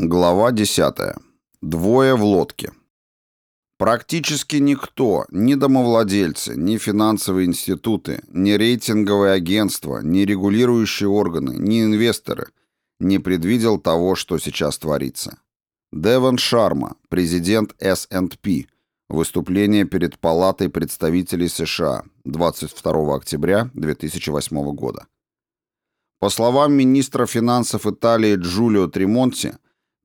Глава 10. Двое в лодке. Практически никто, ни домовладельцы, ни финансовые институты, ни рейтинговые агентства, ни регулирующие органы, ни инвесторы не предвидел того, что сейчас творится. Девон Шарма, президент S&P, выступление перед Палатой представителей США 22 октября 2008 года. По словам министра финансов Италии Джулио Тремонти,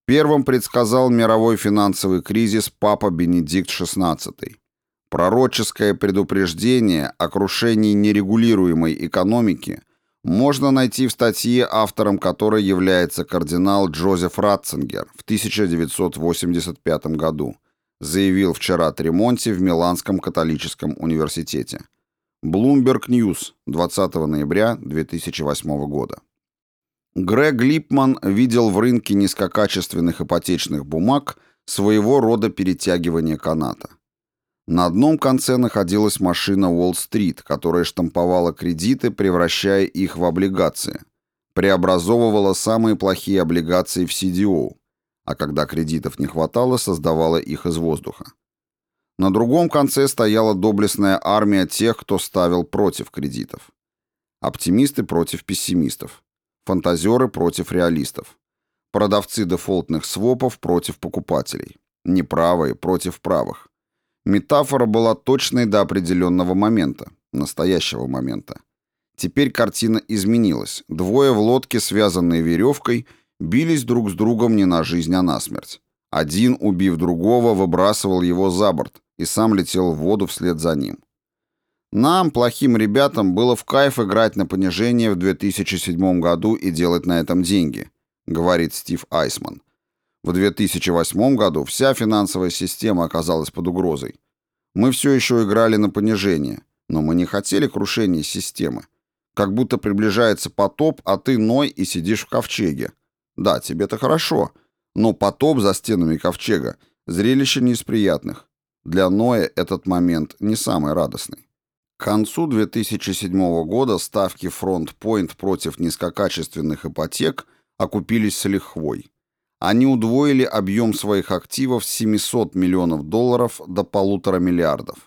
Первым предсказал мировой финансовый кризис Папа Бенедикт XVI. Пророческое предупреждение о крушении нерегулируемой экономики можно найти в статье, автором которой является кардинал Джозеф Ратцингер в 1985 году, заявил вчера Тремонти в Миланском католическом университете. Bloomberg News, 20 ноября 2008 года. Грег Липман видел в рынке низкокачественных ипотечных бумаг своего рода перетягивание каната. На одном конце находилась машина Уолл-стрит, которая штамповала кредиты, превращая их в облигации, преобразовывала самые плохие облигации в CDO, а когда кредитов не хватало, создавала их из воздуха. На другом конце стояла доблестная армия тех, кто ставил против кредитов. Оптимисты против пессимистов. Фантазеры против реалистов. Продавцы дефолтных свопов против покупателей. Неправые против правых. Метафора была точной до определенного момента, настоящего момента. Теперь картина изменилась. Двое в лодке, связанные веревкой, бились друг с другом не на жизнь, а на смерть. Один, убив другого, выбрасывал его за борт и сам летел в воду вслед за ним. Нам, плохим ребятам, было в кайф играть на понижение в 2007 году и делать на этом деньги, говорит Стив Айсман. В 2008 году вся финансовая система оказалась под угрозой. Мы все еще играли на понижение, но мы не хотели крушения системы. Как будто приближается потоп, а ты ной и сидишь в ковчеге. Да, тебе-то хорошо, но потоп за стенами ковчега – зрелище не из приятных. Для Ноя этот момент не самый радостный. К концу 2007 года ставки Point против низкокачественных ипотек окупились с лихвой. Они удвоили объем своих активов с 700 миллионов долларов до полутора миллиардов.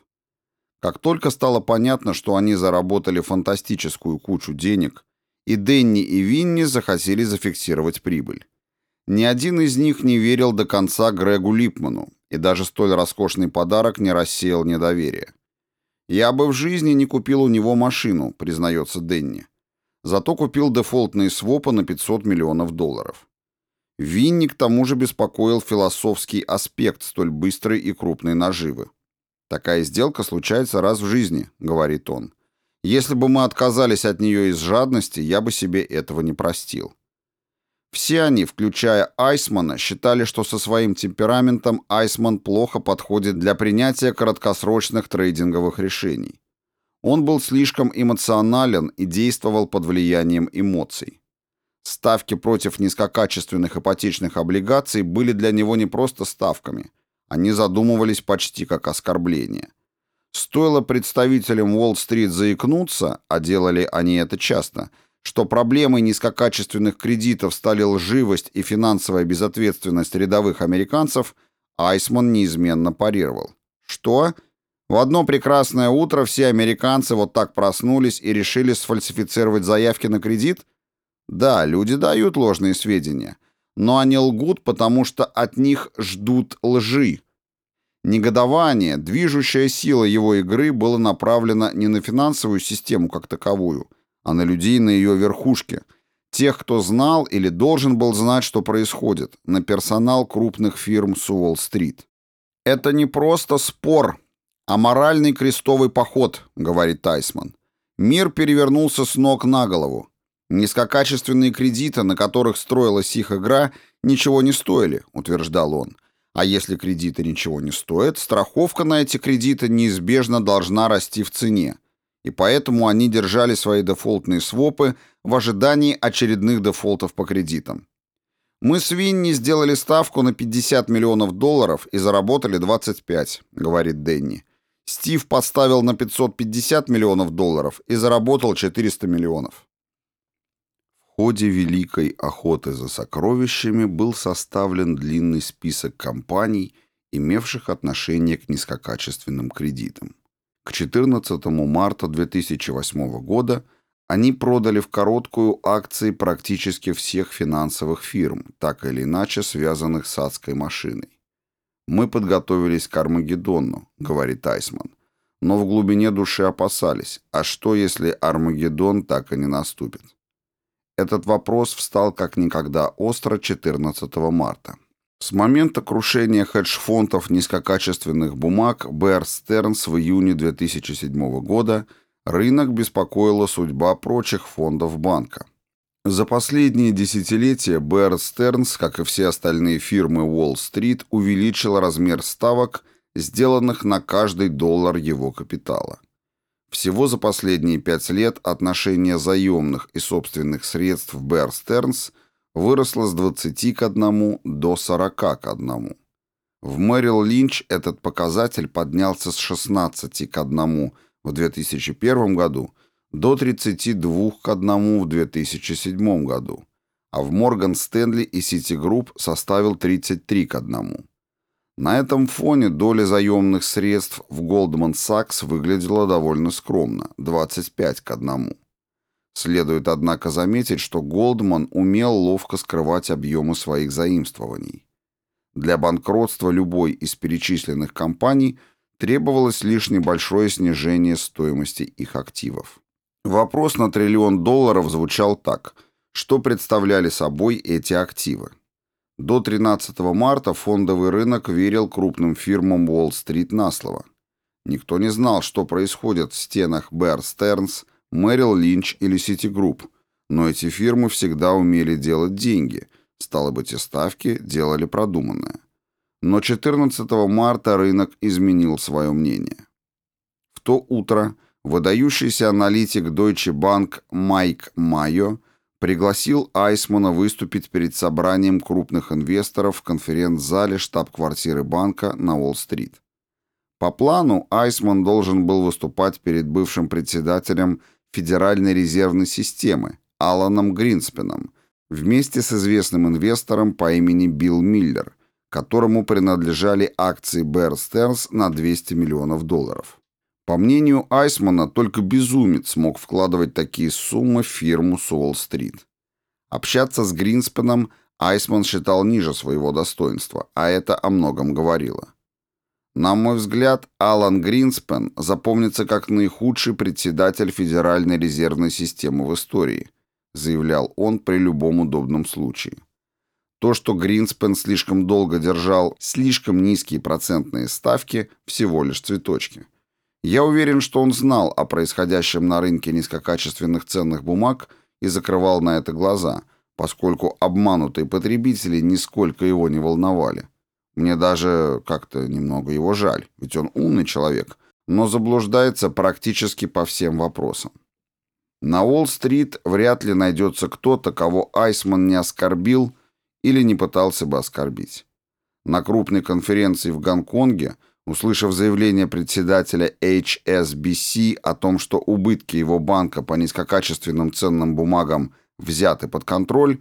Как только стало понятно, что они заработали фантастическую кучу денег, и Денни и Винни захотели зафиксировать прибыль. Ни один из них не верил до конца Грегу Липману, и даже столь роскошный подарок не рассеял недоверие. «Я бы в жизни не купил у него машину», — признается Денни. Зато купил дефолтные свопы на 500 миллионов долларов. Винни к тому же беспокоил философский аспект столь быстрой и крупной наживы. «Такая сделка случается раз в жизни», — говорит он. «Если бы мы отказались от нее из жадности, я бы себе этого не простил». Все они, включая Айсмана, считали, что со своим темпераментом Айсман плохо подходит для принятия краткосрочных трейдинговых решений. Он был слишком эмоционален и действовал под влиянием эмоций. Ставки против низкокачественных ипотечных облигаций были для него не просто ставками, они задумывались почти как оскорбление. Стоило представителям Уолл-стрит заикнуться, а делали они это часто – что проблемой низкокачественных кредитов стали лживость и финансовая безответственность рядовых американцев, Айсман неизменно парировал. Что? В одно прекрасное утро все американцы вот так проснулись и решили сфальсифицировать заявки на кредит? Да, люди дают ложные сведения, но они лгут, потому что от них ждут лжи. Негодование, движущая сила его игры было направлено не на финансовую систему как таковую, а на людей на ее верхушке, тех, кто знал или должен был знать, что происходит, на персонал крупных фирм с Уолл-стрит. «Это не просто спор, а моральный крестовый поход», — говорит Тайсман. «Мир перевернулся с ног на голову. Низкокачественные кредиты, на которых строилась их игра, ничего не стоили», — утверждал он. А если кредиты ничего не стоят, страховка на эти кредиты неизбежно должна расти в цене и поэтому они держали свои дефолтные свопы в ожидании очередных дефолтов по кредитам. «Мы с Винни сделали ставку на 50 миллионов долларов и заработали 25», — говорит Дэнни. Стив поставил на 550 миллионов долларов и заработал 400 миллионов. В ходе Великой охоты за сокровищами был составлен длинный список компаний, имевших отношение к низкокачественным кредитам. К 14 марта 2008 года они продали в короткую акции практически всех финансовых фирм, так или иначе связанных с адской машиной. «Мы подготовились к Армагеддону», — говорит Айсман, но в глубине души опасались, а что, если Армагеддон так и не наступит? Этот вопрос встал как никогда остро 14 марта. С момента крушения хедж-фондов низкокачественных бумаг Bear Stearns в июне 2007 года рынок беспокоила судьба прочих фондов банка. За последние десятилетия Bear Stearns, как и все остальные фирмы Уолл-стрит, увеличил размер ставок, сделанных на каждый доллар его капитала. Всего за последние пять лет отношение заемных и собственных средств Bear Stearns – выросла с 20 к 1 до 40 к 1. В Мэрил Линч этот показатель поднялся с 16 к 1 в 2001 году до 32 к 1 в 2007 году, а в Морган Стэнли и Citigroup составил 33 к 1. На этом фоне доля заемных средств в Goldman Sachs выглядела довольно скромно – 25 к 1. Следует, однако, заметить, что Голдман умел ловко скрывать объемы своих заимствований. Для банкротства любой из перечисленных компаний требовалось лишь небольшое снижение стоимости их активов. Вопрос на триллион долларов звучал так. Что представляли собой эти активы? До 13 марта фондовый рынок верил крупным фирмам Уолл-стрит на слово. Никто не знал, что происходит в стенах Bear Stearns – Merrill Lynch или Citigroup, но эти фирмы всегда умели делать деньги, стало быть, и ставки делали продуманные. Но 14 марта рынок изменил свое мнение. В то утро выдающийся аналитик Deutsche Bank Майк Майо пригласил Айсмана выступить перед собранием крупных инвесторов в конференц-зале штаб-квартиры банка на Уолл-стрит. По плану Айсман должен был выступать перед бывшим председателем Федеральной резервной системы Аланом Гринспеном вместе с известным инвестором по имени Билл Миллер, которому принадлежали акции Bear Stearns на 200 миллионов долларов. По мнению Айсмана, только безумец мог вкладывать такие суммы в фирму Суолл-стрит. Общаться с Гринспеном Айсман считал ниже своего достоинства, а это о многом говорило. На мой взгляд, Алан Гринспен запомнится как наихудший председатель Федеральной резервной системы в истории, заявлял он при любом удобном случае. То, что Гринспен слишком долго держал слишком низкие процентные ставки, всего лишь цветочки. Я уверен, что он знал о происходящем на рынке низкокачественных ценных бумаг и закрывал на это глаза, поскольку обманутые потребители нисколько его не волновали. Мне даже как-то немного его жаль, ведь он умный человек, но заблуждается практически по всем вопросам. На Уолл-стрит вряд ли найдется кто-то, кого Айсман не оскорбил или не пытался бы оскорбить. На крупной конференции в Гонконге, услышав заявление председателя HSBC о том, что убытки его банка по низкокачественным ценным бумагам взяты под контроль,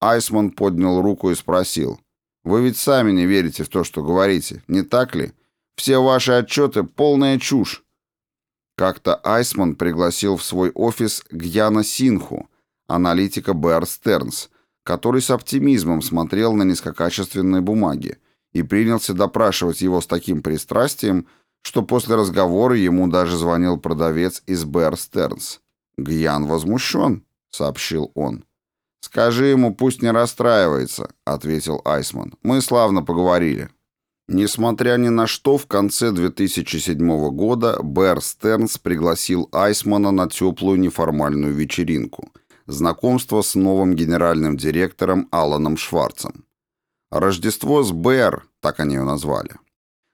Айсман поднял руку и спросил, вы ведь сами не верите в то, что говорите, не так ли? Все ваши отчеты — полная чушь. Как-то Айсман пригласил в свой офис Гьяна Синху, аналитика Бэр Стернс, который с оптимизмом смотрел на низкокачественные бумаги и принялся допрашивать его с таким пристрастием, что после разговора ему даже звонил продавец из Бэр Стернс. «Гьян возмущен», — сообщил он. «Скажи ему, пусть не расстраивается», — ответил Айсман. «Мы славно поговорили». Несмотря ни на что, в конце 2007 года Бэр Стернс пригласил Айсмана на теплую неформальную вечеринку. Знакомство с новым генеральным директором Аланом Шварцем. «Рождество с Бэр», так они ее назвали.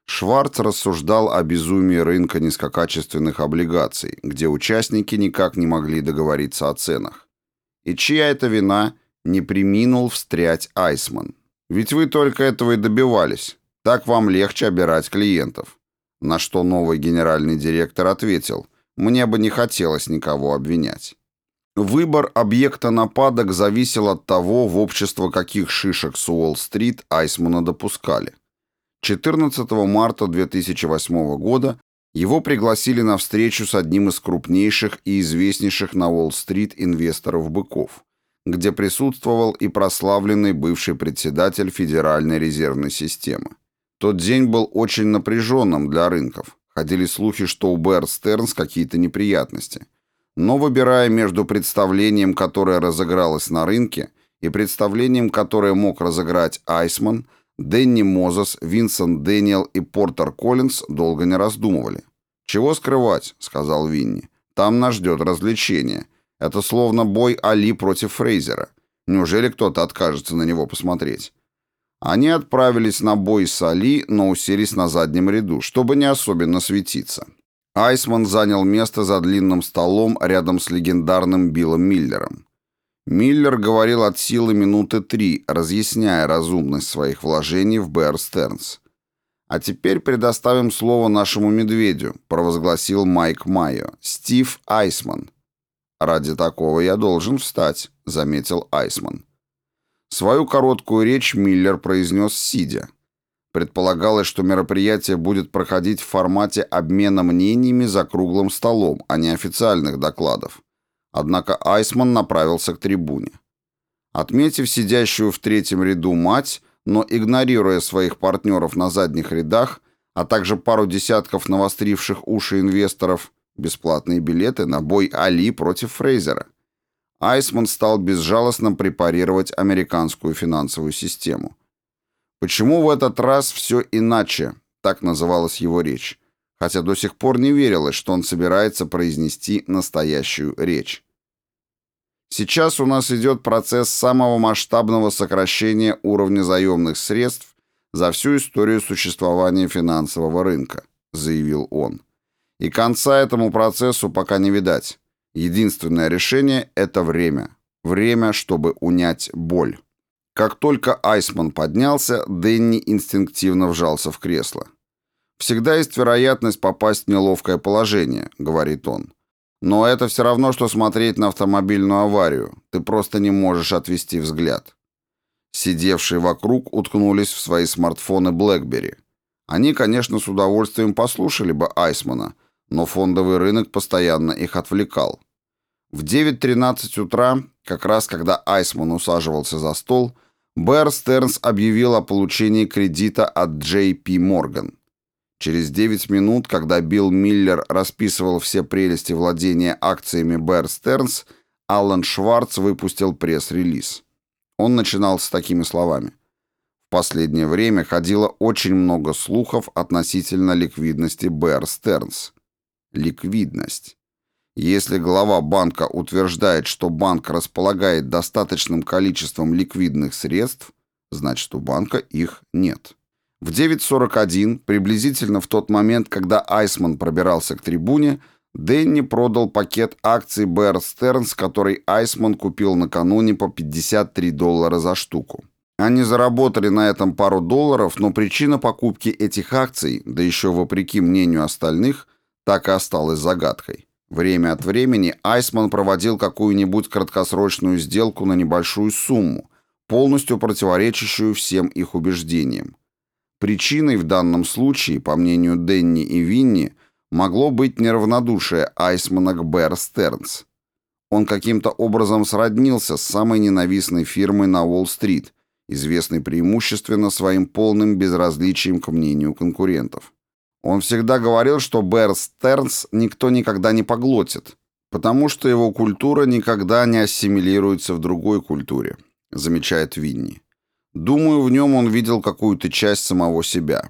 Шварц рассуждал о безумии рынка низкокачественных облигаций, где участники никак не могли договориться о ценах. И чья это вина, не приминул встрять Айсман. Ведь вы только этого и добивались. Так вам легче обирать клиентов. На что новый генеральный директор ответил, мне бы не хотелось никого обвинять. Выбор объекта нападок зависел от того, в общество каких шишек с Уолл-стрит Айсмана допускали. 14 марта 2008 года его пригласили на встречу с одним из крупнейших и известнейших на Уолл-стрит инвесторов быков, где присутствовал и прославленный бывший председатель Федеральной резервной системы. Тот день был очень напряженным для рынков. Ходили слухи, что у Бэр Стернс какие-то неприятности. Но выбирая между представлением, которое разыгралось на рынке, и представлением, которое мог разыграть Айсман, Дэнни Мозес, Винсент Дэниел и Портер Коллинз долго не раздумывали. «Чего скрывать?» — сказал Винни. «Там нас ждет развлечение. Это словно бой Али против Фрейзера. Неужели кто-то откажется на него посмотреть?» Они отправились на бой с Али, но уселись на заднем ряду, чтобы не особенно светиться. Айсман занял место за длинным столом рядом с легендарным Биллом Миллером. Миллер говорил от силы минуты три, разъясняя разумность своих вложений в Bear Stearns. «А теперь предоставим слово нашему медведю», — провозгласил Майк Майо. «Стив Айсман». «Ради такого я должен встать», — заметил Айсман. Свою короткую речь Миллер произнес сидя. Предполагалось, что мероприятие будет проходить в формате обмена мнениями за круглым столом, а не официальных докладов. Однако Айсман направился к трибуне. Отметив сидящую в третьем ряду мать, но игнорируя своих партнеров на задних рядах, а также пару десятков навостривших уши инвесторов, бесплатные билеты на бой Али против Фрейзера. Айсман стал безжалостно препарировать американскую финансовую систему. Почему в этот раз все иначе, так называлась его речь, хотя до сих пор не верилось, что он собирается произнести настоящую речь. Сейчас у нас идет процесс самого масштабного сокращения уровня заемных средств за всю историю существования финансового рынка, заявил он. И конца этому процессу пока не видать. Единственное решение – это время. Время, чтобы унять боль. Как только Айсман поднялся, Дэнни инстинктивно вжался в кресло. «Всегда есть вероятность попасть в неловкое положение», — говорит он. «Но это все равно, что смотреть на автомобильную аварию. Ты просто не можешь отвести взгляд». Сидевшие вокруг уткнулись в свои смартфоны BlackBerry. Они, конечно, с удовольствием послушали бы Айсмана, но фондовый рынок постоянно их отвлекал. В 9.13 утра, как раз когда Айсман усаживался за стол, Бэр Стернс объявил о получении кредита от JP Morgan. Через 9 минут, когда Билл Миллер расписывал все прелести владения акциями Бэр Стернс, Аллан Шварц выпустил пресс-релиз. Он начинал с такими словами. В последнее время ходило очень много слухов относительно ликвидности Бэр Стернс. Ликвидность. Если глава банка утверждает, что банк располагает достаточным количеством ликвидных средств, значит у банка их нет. В 9.41, приблизительно в тот момент, когда Айсман пробирался к трибуне, Дэнни продал пакет акций Bear Stearns, который Айсман купил накануне по 53 доллара за штуку. Они заработали на этом пару долларов, но причина покупки этих акций, да еще вопреки мнению остальных, так и осталась загадкой. Время от времени Айсман проводил какую-нибудь краткосрочную сделку на небольшую сумму, полностью противоречащую всем их убеждениям. Причиной в данном случае, по мнению Денни и Винни, могло быть неравнодушие Айсмана к Бэр Стернс. Он каким-то образом сроднился с самой ненавистной фирмой на Уолл-стрит, известной преимущественно своим полным безразличием к мнению конкурентов. Он всегда говорил, что Бэр Стернс никто никогда не поглотит, потому что его культура никогда не ассимилируется в другой культуре, замечает Винни. Думаю, в нем он видел какую-то часть самого себя.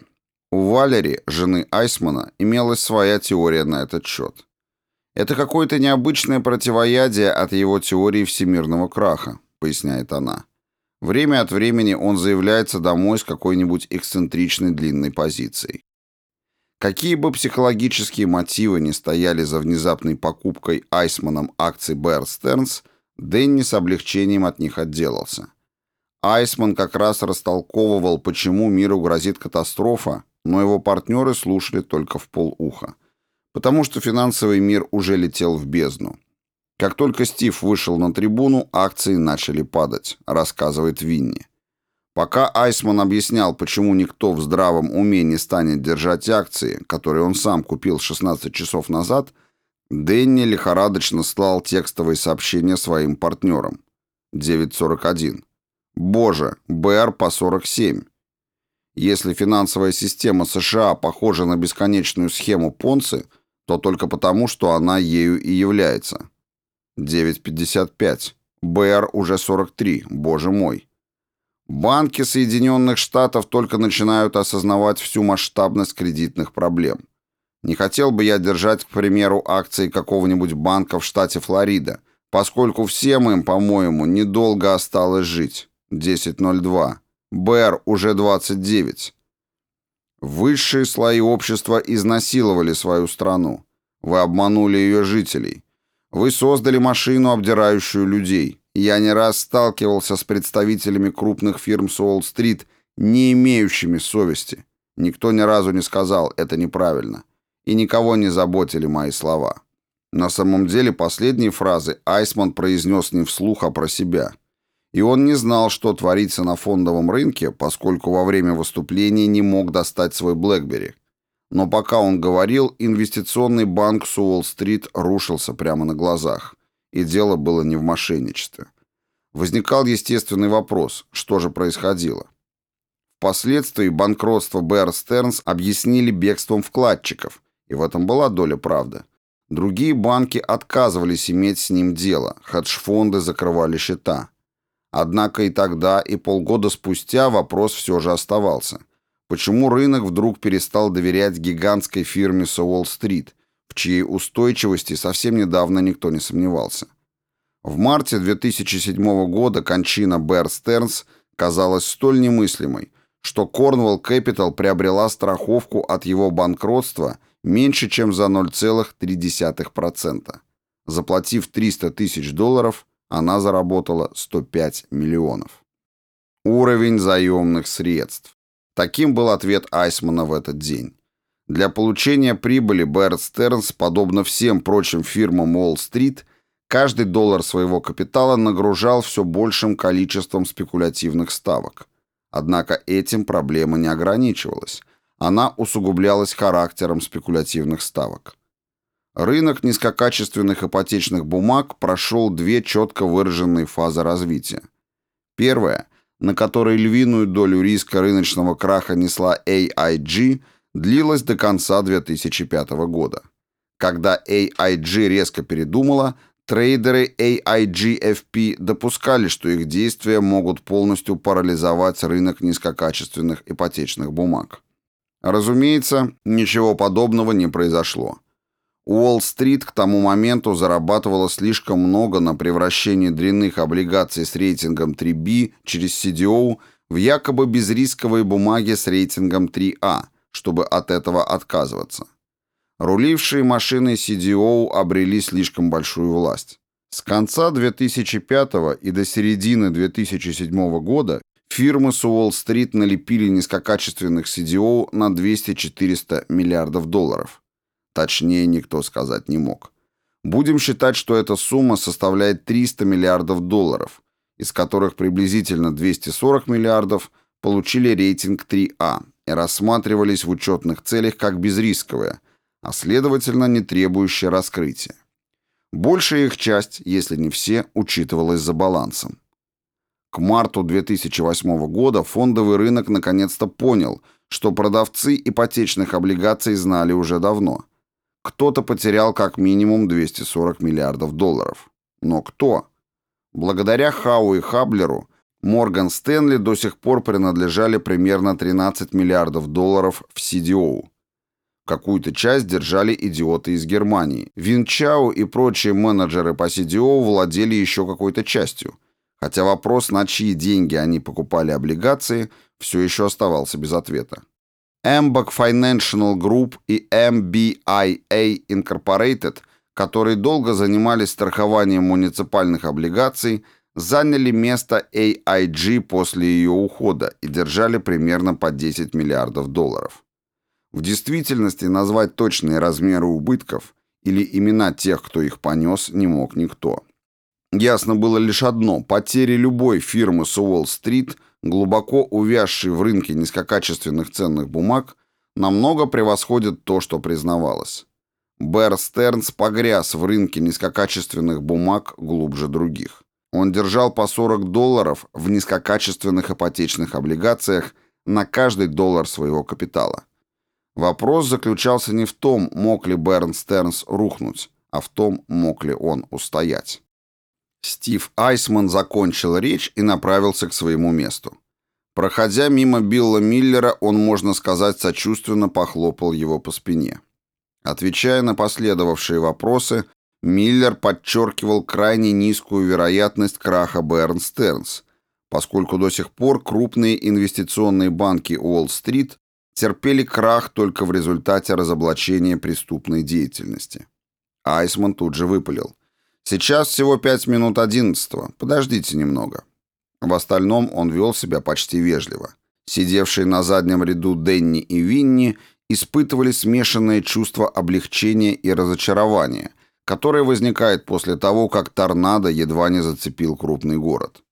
У Валери, жены Айсмана, имелась своя теория на этот счет. Это какое-то необычное противоядие от его теории всемирного краха, поясняет она. Время от времени он заявляется домой с какой-нибудь эксцентричной длинной позицией. Какие бы психологические мотивы ни стояли за внезапной покупкой Айсманом акций Bear Stearns, Дэнни с облегчением от них отделался. Айсман как раз растолковывал, почему миру грозит катастрофа, но его партнеры слушали только в полуха. Потому что финансовый мир уже летел в бездну. Как только Стив вышел на трибуну, акции начали падать, рассказывает Винни. Пока Айсман объяснял, почему никто в здравом уме не станет держать акции, которые он сам купил 16 часов назад, Дэнни лихорадочно слал текстовые сообщения своим партнерам. 9.41. Боже, БР по 47. Если финансовая система США похожа на бесконечную схему Понци, то только потому, что она ею и является. 9.55. БР уже 43, боже мой. Банки Соединенных Штатов только начинают осознавать всю масштабность кредитных проблем. Не хотел бы я держать, к примеру, акции какого-нибудь банка в штате Флорида, поскольку всем им, по-моему, недолго осталось жить. 10.02. БР уже 29. Высшие слои общества изнасиловали свою страну. Вы обманули ее жителей. Вы создали машину, обдирающую людей. Я не раз сталкивался с представителями крупных фирм с Уолл-стрит, не имеющими совести. Никто ни разу не сказал «это неправильно». И никого не заботили мои слова. На самом деле последние фразы Айсман произнес не вслух, а про себя. И он не знал, что творится на фондовом рынке, поскольку во время выступления не мог достать свой BlackBerry. Но пока он говорил, инвестиционный банк с Уолл-стрит рушился прямо на глазах. И дело было не в мошенничестве. Возникал естественный вопрос, что же происходило. Впоследствии банкротство Bear Stearns объяснили бегством вкладчиков, и в этом была доля правды. Другие банки отказывались иметь с ним дело, хедж-фонды закрывали счета. Однако и тогда, и полгода спустя вопрос все же оставался – Почему рынок вдруг перестал доверять гигантской фирме со Уолл-стрит, в чьей устойчивости совсем недавно никто не сомневался? В марте 2007 года кончина Бэр Стернс казалась столь немыслимой, что Cornwall Capital приобрела страховку от его банкротства меньше, чем за 0,3%. Заплатив 300 тысяч долларов, она заработала 105 миллионов. Уровень заемных средств. Таким был ответ Айсмана в этот день. Для получения прибыли Бэрд Стернс, подобно всем прочим фирмам Уолл-стрит, каждый доллар своего капитала нагружал все большим количеством спекулятивных ставок. Однако этим проблема не ограничивалась. Она усугублялась характером спекулятивных ставок. Рынок низкокачественных ипотечных бумаг прошел две четко выраженные фазы развития. Первая на которой львиную долю риска рыночного краха несла AIG, длилась до конца 2005 года. Когда AIG резко передумала, трейдеры AIGFP допускали, что их действия могут полностью парализовать рынок низкокачественных ипотечных бумаг. Разумеется, ничего подобного не произошло. Уолл-стрит к тому моменту зарабатывала слишком много на превращении дрянных облигаций с рейтингом 3B через CDO в якобы безрисковые бумаги с рейтингом 3A, чтобы от этого отказываться. Рулившие машины CDO обрели слишком большую власть. С конца 2005 и до середины 2007 года фирмы с Уолл-стрит налепили низкокачественных CDO на 200-400 миллиардов долларов. Точнее никто сказать не мог. Будем считать, что эта сумма составляет 300 миллиардов долларов, из которых приблизительно 240 миллиардов получили рейтинг 3А и рассматривались в учетных целях как безрисковые, а следовательно не требующие раскрытия. Большая их часть, если не все, учитывалась за балансом. К марту 2008 года фондовый рынок наконец-то понял, что продавцы ипотечных облигаций знали уже давно – кто-то потерял как минимум 240 миллиардов долларов. Но кто? Благодаря Хау и Хаблеру Морган Стэнли до сих пор принадлежали примерно 13 миллиардов долларов в CDO. Какую-то часть держали идиоты из Германии. Винчау и прочие менеджеры по CDO владели еще какой-то частью. Хотя вопрос, на чьи деньги они покупали облигации, все еще оставался без ответа. Embark Financial Group и MBIA Incorporated, которые долго занимались страхованием муниципальных облигаций, заняли место AIG после ее ухода и держали примерно по 10 миллиардов долларов. В действительности назвать точные размеры убытков или имена тех, кто их понес, не мог никто. Ясно было лишь одно – потери любой фирмы с Уолл-стрит, глубоко увязшей в рынке низкокачественных ценных бумаг, намного превосходят то, что признавалось. Бэр Стернс погряз в рынке низкокачественных бумаг глубже других. Он держал по 40 долларов в низкокачественных ипотечных облигациях на каждый доллар своего капитала. Вопрос заключался не в том, мог ли Берн Стернс рухнуть, а в том, мог ли он устоять. Стив Айсман закончил речь и направился к своему месту. Проходя мимо Билла Миллера, он, можно сказать, сочувственно похлопал его по спине. Отвечая на последовавшие вопросы, Миллер подчеркивал крайне низкую вероятность краха Берн Стернс, поскольку до сих пор крупные инвестиционные банки Уолл-стрит терпели крах только в результате разоблачения преступной деятельности. Айсман тут же выпалил. «Сейчас всего пять минут одиннадцатого. Подождите немного». В остальном он вел себя почти вежливо. Сидевшие на заднем ряду Денни и Винни испытывали смешанное чувство облегчения и разочарования, которое возникает после того, как торнадо едва не зацепил крупный город.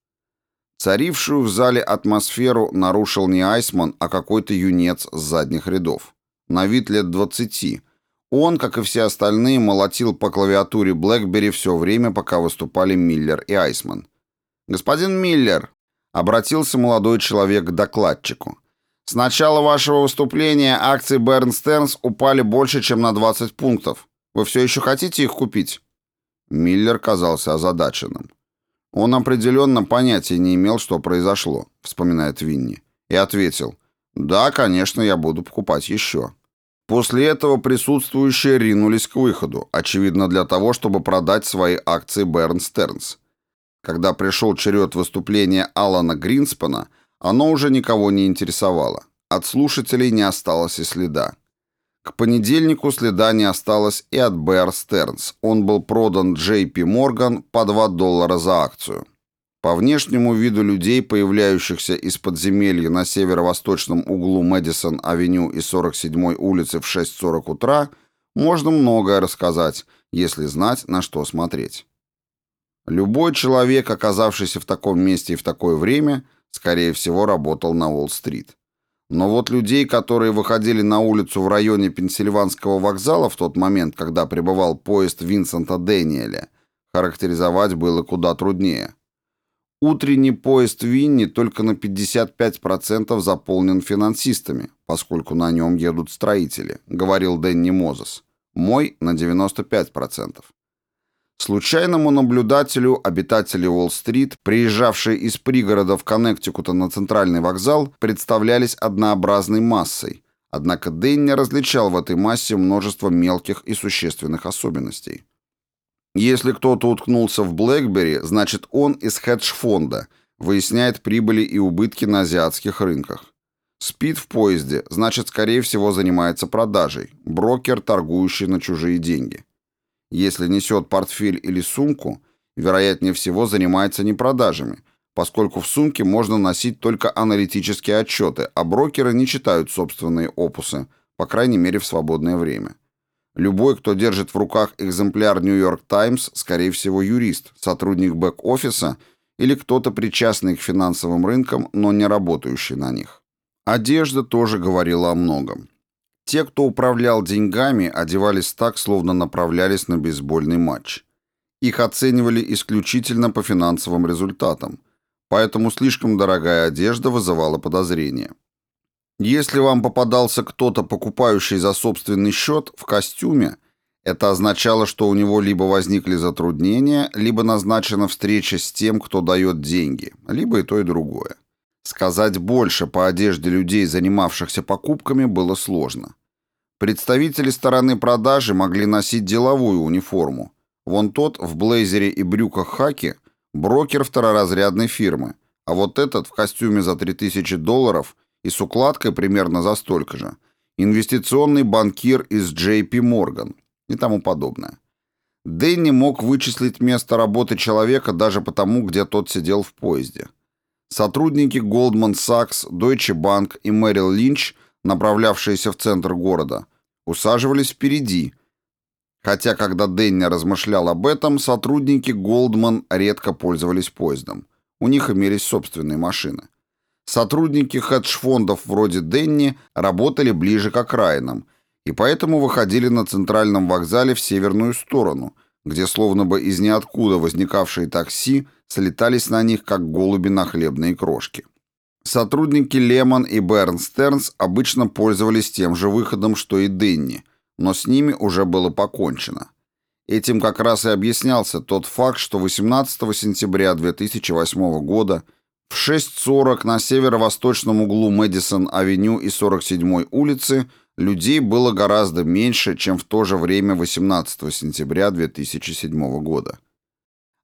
Царившую в зале атмосферу нарушил не Айсман, а какой-то юнец с задних рядов. На вид лет двадцати. Он, как и все остальные, молотил по клавиатуре BlackBerry все время, пока выступали Миллер и Айсман. «Господин Миллер», — обратился молодой человек к докладчику, «с начала вашего выступления акции Бернстернс упали больше, чем на 20 пунктов. Вы все еще хотите их купить?» Миллер казался озадаченным. Он определенно понятия не имел, что произошло, вспоминает Винни, и ответил, «Да, конечно, я буду покупать еще». После этого присутствующие ринулись к выходу, очевидно для того, чтобы продать свои акции Берн Стернс. Когда пришел черед выступления Алана Гринспена, оно уже никого не интересовало. От слушателей не осталось и следа. К понедельнику следа не осталось и от Bear Stearns. Он был продан JP Morgan по 2 доллара за акцию. По внешнему виду людей, появляющихся из подземелья на северо-восточном углу Мэдисон-авеню и 47-й улицы в 6.40 утра, можно многое рассказать, если знать, на что смотреть. Любой человек, оказавшийся в таком месте и в такое время, скорее всего, работал на Уолл-стрит. Но вот людей, которые выходили на улицу в районе Пенсильванского вокзала в тот момент, когда прибывал поезд Винсента Дэниеля, характеризовать было куда труднее. Утренний поезд Винни только на 55% заполнен финансистами, поскольку на нем едут строители, говорил Дэнни Мозес. Мой на 95%. Случайному наблюдателю обитатели Уолл-стрит, приезжавшие из пригородов Коннектикута на центральный вокзал, представлялись однообразной массой, однако Дэнни различал в этой массе множество мелких и существенных особенностей. Если кто-то уткнулся в Блэкбери, значит он из хедж-фонда, выясняет прибыли и убытки на азиатских рынках. Спит в поезде, значит, скорее всего, занимается продажей, брокер, торгующий на чужие деньги. Если несет портфель или сумку, вероятнее всего занимается не продажами, поскольку в сумке можно носить только аналитические отчеты, а брокеры не читают собственные опусы, по крайней мере в свободное время. Любой, кто держит в руках экземпляр «Нью-Йорк Таймс», скорее всего юрист, сотрудник бэк-офиса или кто-то причастный к финансовым рынкам, но не работающий на них. Одежда тоже говорила о многом. Те, кто управлял деньгами, одевались так, словно направлялись на бейсбольный матч. Их оценивали исключительно по финансовым результатам, поэтому слишком дорогая одежда вызывала подозрения. Если вам попадался кто-то, покупающий за собственный счет в костюме, это означало, что у него либо возникли затруднения, либо назначена встреча с тем, кто дает деньги, либо и то, и другое. Сказать больше по одежде людей, занимавшихся покупками, было сложно. Представители стороны продажи могли носить деловую униформу. Вон тот в блейзере и брюках хаки – брокер второразрядной фирмы, а вот этот в костюме за 3000 долларов и с укладкой примерно за столько же – инвестиционный банкир из JP Morgan и тому подобное. Дэнни мог вычислить место работы человека даже потому, где тот сидел в поезде – Сотрудники Goldman Sachs, Deutsche Bank и Merrill Lynch, направлявшиеся в центр города, усаживались впереди, Хотя, когда Дэнни размышлял об этом, сотрудники Goldman редко пользовались поездом. У них имелись собственные машины. Сотрудники хедж-фондов вроде Денни работали ближе к окраинам, и поэтому выходили на центральном вокзале в северную сторону, где словно бы из ниоткуда возникавшие такси слетались на них, как голуби на хлебные крошки. Сотрудники Лемон и Берн Стернс обычно пользовались тем же выходом, что и Денни, но с ними уже было покончено. Этим как раз и объяснялся тот факт, что 18 сентября 2008 года в 6.40 на северо-восточном углу Мэдисон-авеню и 47-й улицы людей было гораздо меньше, чем в то же время 18 сентября 2007 года.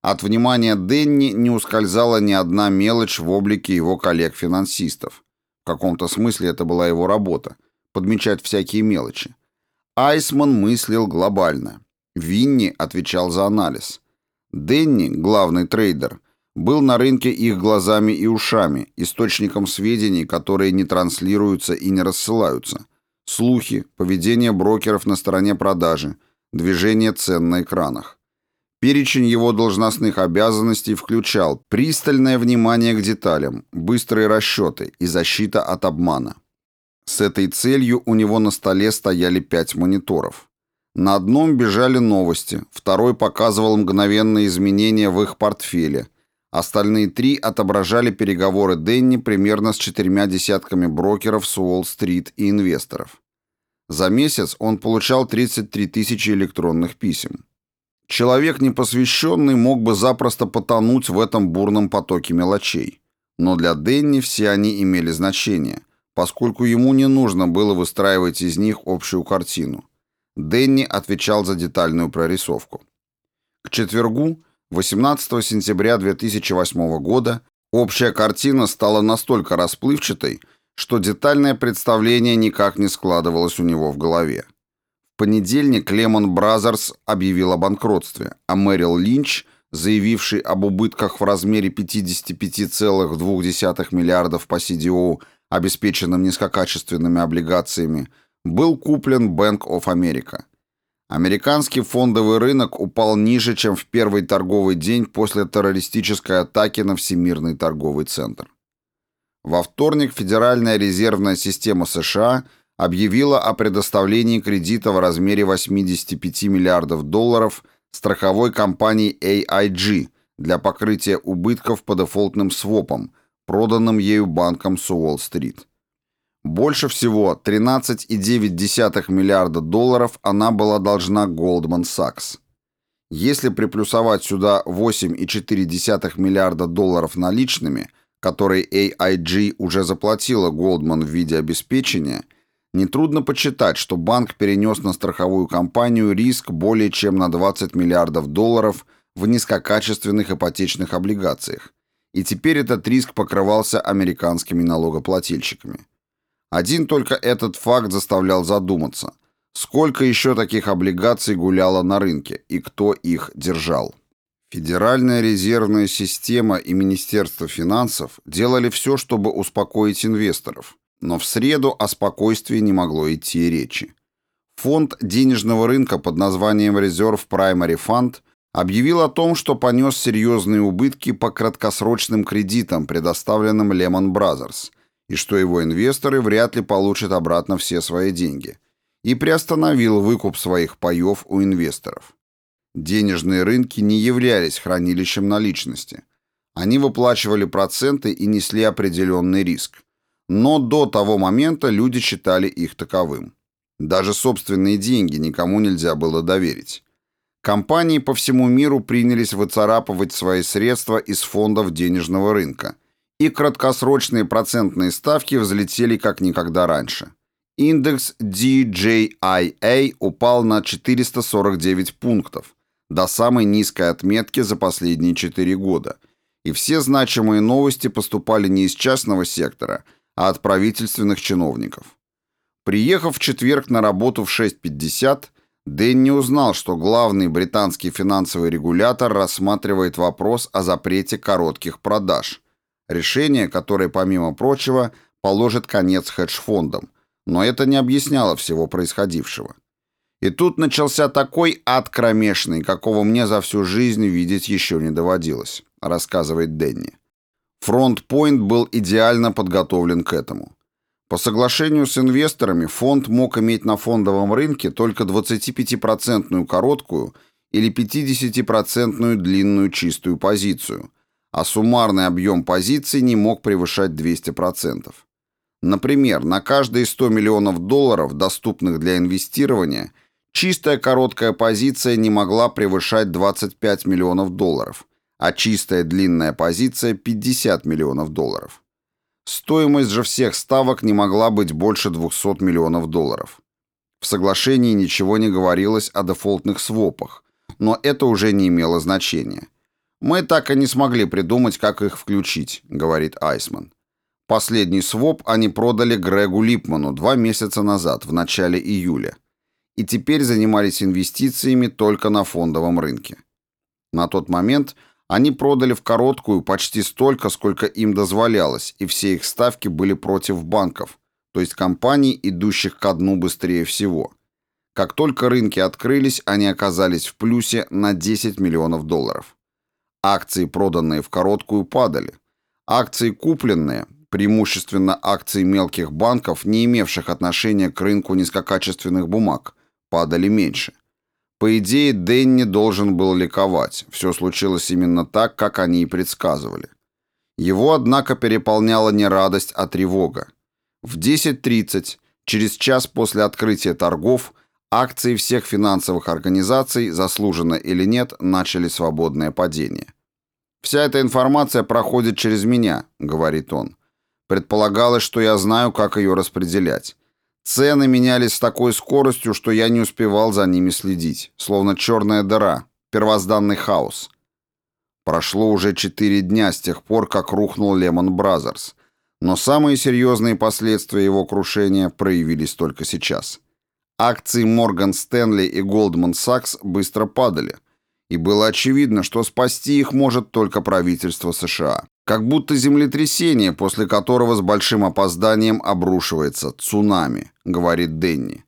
От внимания Денни не ускользала ни одна мелочь в облике его коллег-финансистов. В каком-то смысле это была его работа – подмечать всякие мелочи. Айсман мыслил глобально. Винни отвечал за анализ. Денни, главный трейдер, был на рынке их глазами и ушами, источником сведений, которые не транслируются и не рассылаются. Слухи, поведение брокеров на стороне продажи, движение цен на экранах. Перечень его должностных обязанностей включал пристальное внимание к деталям, быстрые расчеты и защита от обмана. С этой целью у него на столе стояли пять мониторов. На одном бежали новости, второй показывал мгновенные изменения в их портфеле. Остальные три отображали переговоры Денни примерно с четырьмя десятками брокеров с Уолл-стрит и инвесторов. За месяц он получал 33 тысячи электронных писем. Человек непосвященный мог бы запросто потонуть в этом бурном потоке мелочей. Но для Денни все они имели значение, поскольку ему не нужно было выстраивать из них общую картину. Денни отвечал за детальную прорисовку. К четвергу, 18 сентября 2008 года, общая картина стала настолько расплывчатой, что детальное представление никак не складывалось у него в голове понедельник Lehman Brothers объявил о банкротстве, а Merrill Lynch, заявивший об убытках в размере 55,2 миллиардов по CDO, обеспеченным низкокачественными облигациями, был куплен Bank of America. Американский фондовый рынок упал ниже, чем в первый торговый день после террористической атаки на Всемирный торговый центр. Во вторник Федеральная резервная система США – объявила о предоставлении кредита в размере 85 миллиардов долларов страховой компании AIG для покрытия убытков по дефолтным свопам, проданным ею банком с Уолл-стрит. Больше всего 13,9 миллиарда долларов она была должна Goldman Sachs. Если приплюсовать сюда 8,4 миллиарда долларов наличными, которые AIG уже заплатила Goldman в виде обеспечения – Нетрудно подсчитать, что банк перенес на страховую компанию риск более чем на 20 миллиардов долларов в низкокачественных ипотечных облигациях, и теперь этот риск покрывался американскими налогоплательщиками. Один только этот факт заставлял задуматься, сколько еще таких облигаций гуляло на рынке и кто их держал. Федеральная резервная система и Министерство финансов делали все, чтобы успокоить инвесторов – но в среду о спокойствии не могло идти речи. Фонд денежного рынка под названием Reserve Primary Fund объявил о том, что понес серьезные убытки по краткосрочным кредитам, предоставленным Lehman Brothers, и что его инвесторы вряд ли получат обратно все свои деньги, и приостановил выкуп своих паев у инвесторов. Денежные рынки не являлись хранилищем наличности. Они выплачивали проценты и несли определенный риск но до того момента люди считали их таковым. Даже собственные деньги никому нельзя было доверить. Компании по всему миру принялись выцарапывать свои средства из фондов денежного рынка, и краткосрочные процентные ставки взлетели как никогда раньше. Индекс DJIA упал на 449 пунктов, до самой низкой отметки за последние 4 года, и все значимые новости поступали не из частного сектора – а от правительственных чиновников. Приехав в четверг на работу в 6.50, Дэнни узнал, что главный британский финансовый регулятор рассматривает вопрос о запрете коротких продаж. Решение, которое, помимо прочего, положит конец хедж-фондам. Но это не объясняло всего происходившего. И тут начался такой ад кромешный, какого мне за всю жизнь видеть еще не доводилось, рассказывает Денни. Фронт-Пойнт был идеально подготовлен к этому. По соглашению с инвесторами фонд мог иметь на фондовом рынке только 25% короткую или 50% длинную чистую позицию, а суммарный объем позиций не мог превышать 200%. Например, на каждые 100 миллионов долларов, доступных для инвестирования, чистая короткая позиция не могла превышать 25 миллионов долларов, а чистая длинная позиция – 50 миллионов долларов. Стоимость же всех ставок не могла быть больше 200 миллионов долларов. В соглашении ничего не говорилось о дефолтных свопах, но это уже не имело значения. «Мы так и не смогли придумать, как их включить», — говорит Айсман. Последний своп они продали Грегу Липману два месяца назад, в начале июля. И теперь занимались инвестициями только на фондовом рынке. На тот момент они продали в короткую почти столько, сколько им дозволялось, и все их ставки были против банков, то есть компаний, идущих ко дну быстрее всего. Как только рынки открылись, они оказались в плюсе на 10 миллионов долларов. Акции, проданные в короткую, падали. Акции, купленные, преимущественно акции мелких банков, не имевших отношения к рынку низкокачественных бумаг, падали меньше – по идее, Дэнни должен был ликовать. Все случилось именно так, как они и предсказывали. Его, однако, переполняла не радость, а тревога. В 10.30, через час после открытия торгов, акции всех финансовых организаций, заслуженно или нет, начали свободное падение. «Вся эта информация проходит через меня», — говорит он. «Предполагалось, что я знаю, как ее распределять. Цены менялись с такой скоростью, что я не успевал за ними следить, словно черная дыра, первозданный хаос. Прошло уже четыре дня с тех пор, как рухнул Lehman Brothers, но самые серьезные последствия его крушения проявились только сейчас. Акции Morgan Stanley и Goldman Sachs быстро падали, и было очевидно, что спасти их может только правительство США. Как будто землетрясение, после которого с большим опозданием обрушивается цунами, говорит Денни.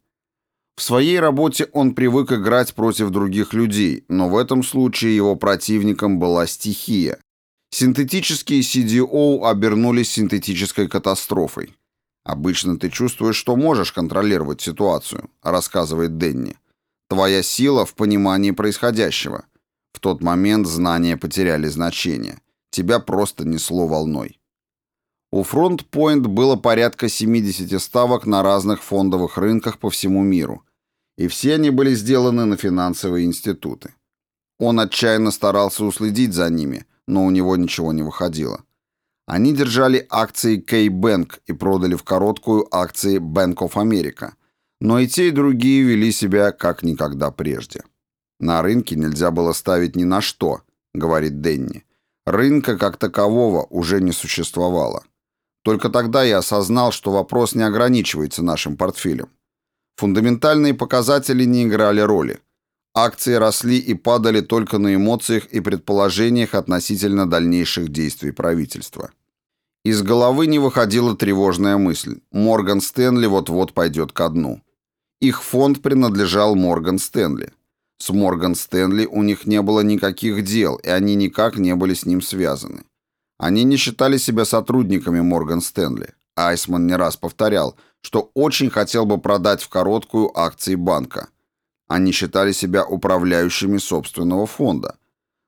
В своей работе он привык играть против других людей, но в этом случае его противником была стихия. Синтетические CDO обернулись синтетической катастрофой. «Обычно ты чувствуешь, что можешь контролировать ситуацию», — рассказывает Денни. «Твоя сила в понимании происходящего. В тот момент знания потеряли значение». Тебя просто несло волной. У Point было порядка 70 ставок на разных фондовых рынках по всему миру, и все они были сделаны на финансовые институты. Он отчаянно старался уследить за ними, но у него ничего не выходило. Они держали акции K-Bank и продали в короткую акции Bank of America, но и те, и другие вели себя как никогда прежде. «На рынке нельзя было ставить ни на что», — говорит Денни. Рынка как такового уже не существовало. Только тогда я осознал, что вопрос не ограничивается нашим портфелем. Фундаментальные показатели не играли роли. Акции росли и падали только на эмоциях и предположениях относительно дальнейших действий правительства. Из головы не выходила тревожная мысль. Морган Стэнли вот-вот пойдет ко дну. Их фонд принадлежал Морган Стэнли. С Морган Стэнли у них не было никаких дел, и они никак не были с ним связаны. Они не считали себя сотрудниками Морган Стэнли. Айсман не раз повторял, что очень хотел бы продать в короткую акции банка. Они считали себя управляющими собственного фонда.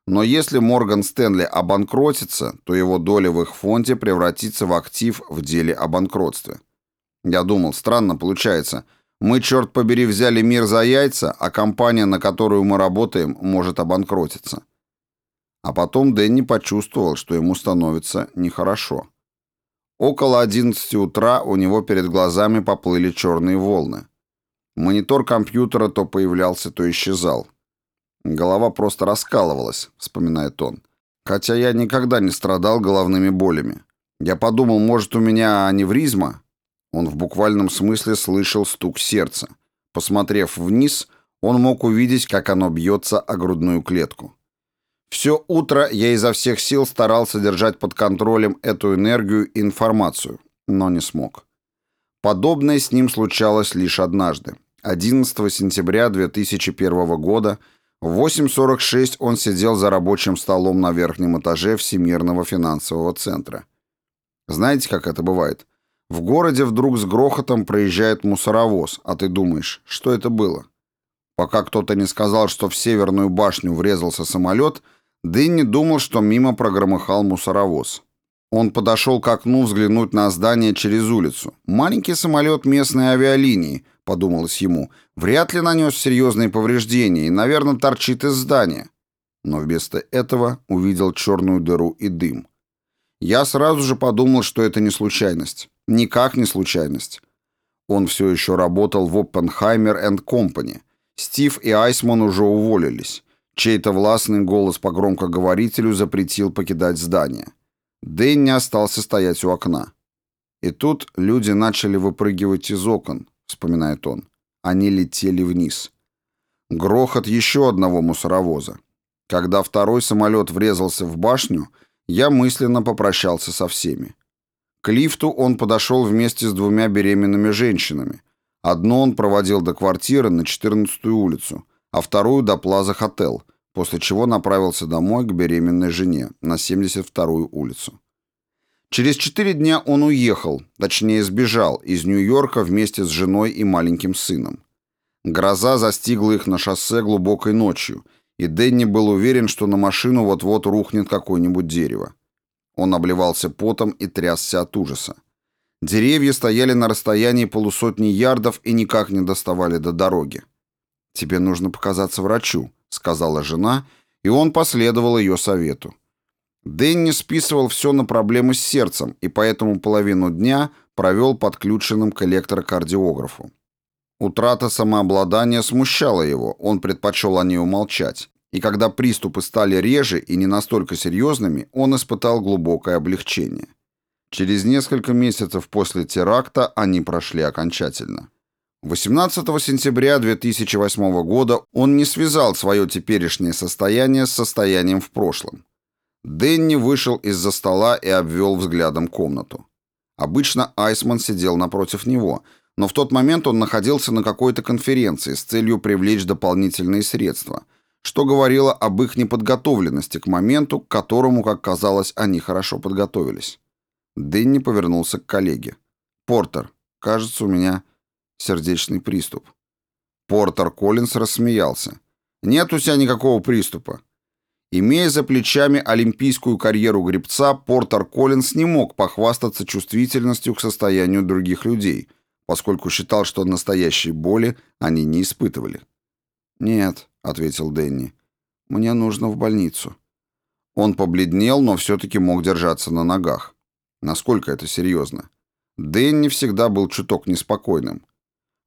Но если Морган Стэнли обанкротится, то его доля в их фонде превратится в актив в деле о банкротстве. Я думал, странно получается – мы, черт побери, взяли мир за яйца, а компания, на которую мы работаем, может обанкротиться. А потом Дэнни почувствовал, что ему становится нехорошо. Около 11 утра у него перед глазами поплыли черные волны. Монитор компьютера то появлялся, то исчезал. Голова просто раскалывалась, вспоминает он. Хотя я никогда не страдал головными болями. Я подумал, может, у меня аневризма, он в буквальном смысле слышал стук сердца. Посмотрев вниз, он мог увидеть, как оно бьется о грудную клетку. Все утро я изо всех сил старался держать под контролем эту энергию и информацию, но не смог. Подобное с ним случалось лишь однажды. 11 сентября 2001 года в 8.46 он сидел за рабочим столом на верхнем этаже Всемирного финансового центра. Знаете, как это бывает? В городе вдруг с грохотом проезжает мусоровоз, а ты думаешь, что это было? Пока кто-то не сказал, что в Северную башню врезался самолет, Дэнни думал, что мимо прогромыхал мусоровоз. Он подошел к окну взглянуть на здание через улицу. «Маленький самолет местной авиалинии», — подумалось ему, — «вряд ли нанес серьезные повреждения и, наверное, торчит из здания». Но вместо этого увидел черную дыру и дым. Я сразу же подумал, что это не случайность. Никак не случайность. Он все еще работал в Oppenheimer Company. Стив и Айсман уже уволились. Чей-то властный голос по громкоговорителю запретил покидать здание. Дэнни остался стоять у окна. И тут люди начали выпрыгивать из окон, вспоминает он. Они летели вниз. Грохот еще одного мусоровоза. Когда второй самолет врезался в башню, я мысленно попрощался со всеми. К лифту он подошел вместе с двумя беременными женщинами. Одну он проводил до квартиры на 14-ю улицу, а вторую до Плаза Хотел, после чего направился домой к беременной жене на 72-ю улицу. Через четыре дня он уехал, точнее сбежал, из Нью-Йорка вместе с женой и маленьким сыном. Гроза застигла их на шоссе глубокой ночью, и Дэнни был уверен, что на машину вот-вот рухнет какое-нибудь дерево. Он обливался потом и трясся от ужаса. Деревья стояли на расстоянии полусотни ярдов и никак не доставали до дороги. «Тебе нужно показаться врачу», сказала жена, и он последовал ее совету. Дэнни списывал все на проблемы с сердцем и поэтому половину дня провел подключенным к электрокардиографу. Утрата самообладания смущала его, он предпочел о ней умолчать. И когда приступы стали реже и не настолько серьезными, он испытал глубокое облегчение. Через несколько месяцев после теракта они прошли окончательно. 18 сентября 2008 года он не связал свое теперешнее состояние с состоянием в прошлом. Дэнни вышел из-за стола и обвел взглядом комнату. Обычно Айсман сидел напротив него, но в тот момент он находился на какой-то конференции с целью привлечь дополнительные средства, что говорило об их неподготовленности к моменту, к которому, как казалось, они хорошо подготовились. Дэнни повернулся к коллеге. «Портер, кажется, у меня сердечный приступ. Портер Коллинс рассмеялся. «Нет у тебя никакого приступа». Имея за плечами олимпийскую карьеру гребца, Портер Коллинс не мог похвастаться чувствительностью к состоянию других людей, поскольку считал, что настоящей боли они не испытывали. «Нет», — ответил Дэнни, — «мне нужно в больницу». Он побледнел, но все-таки мог держаться на ногах. Насколько это серьезно? Дэнни всегда был чуток неспокойным.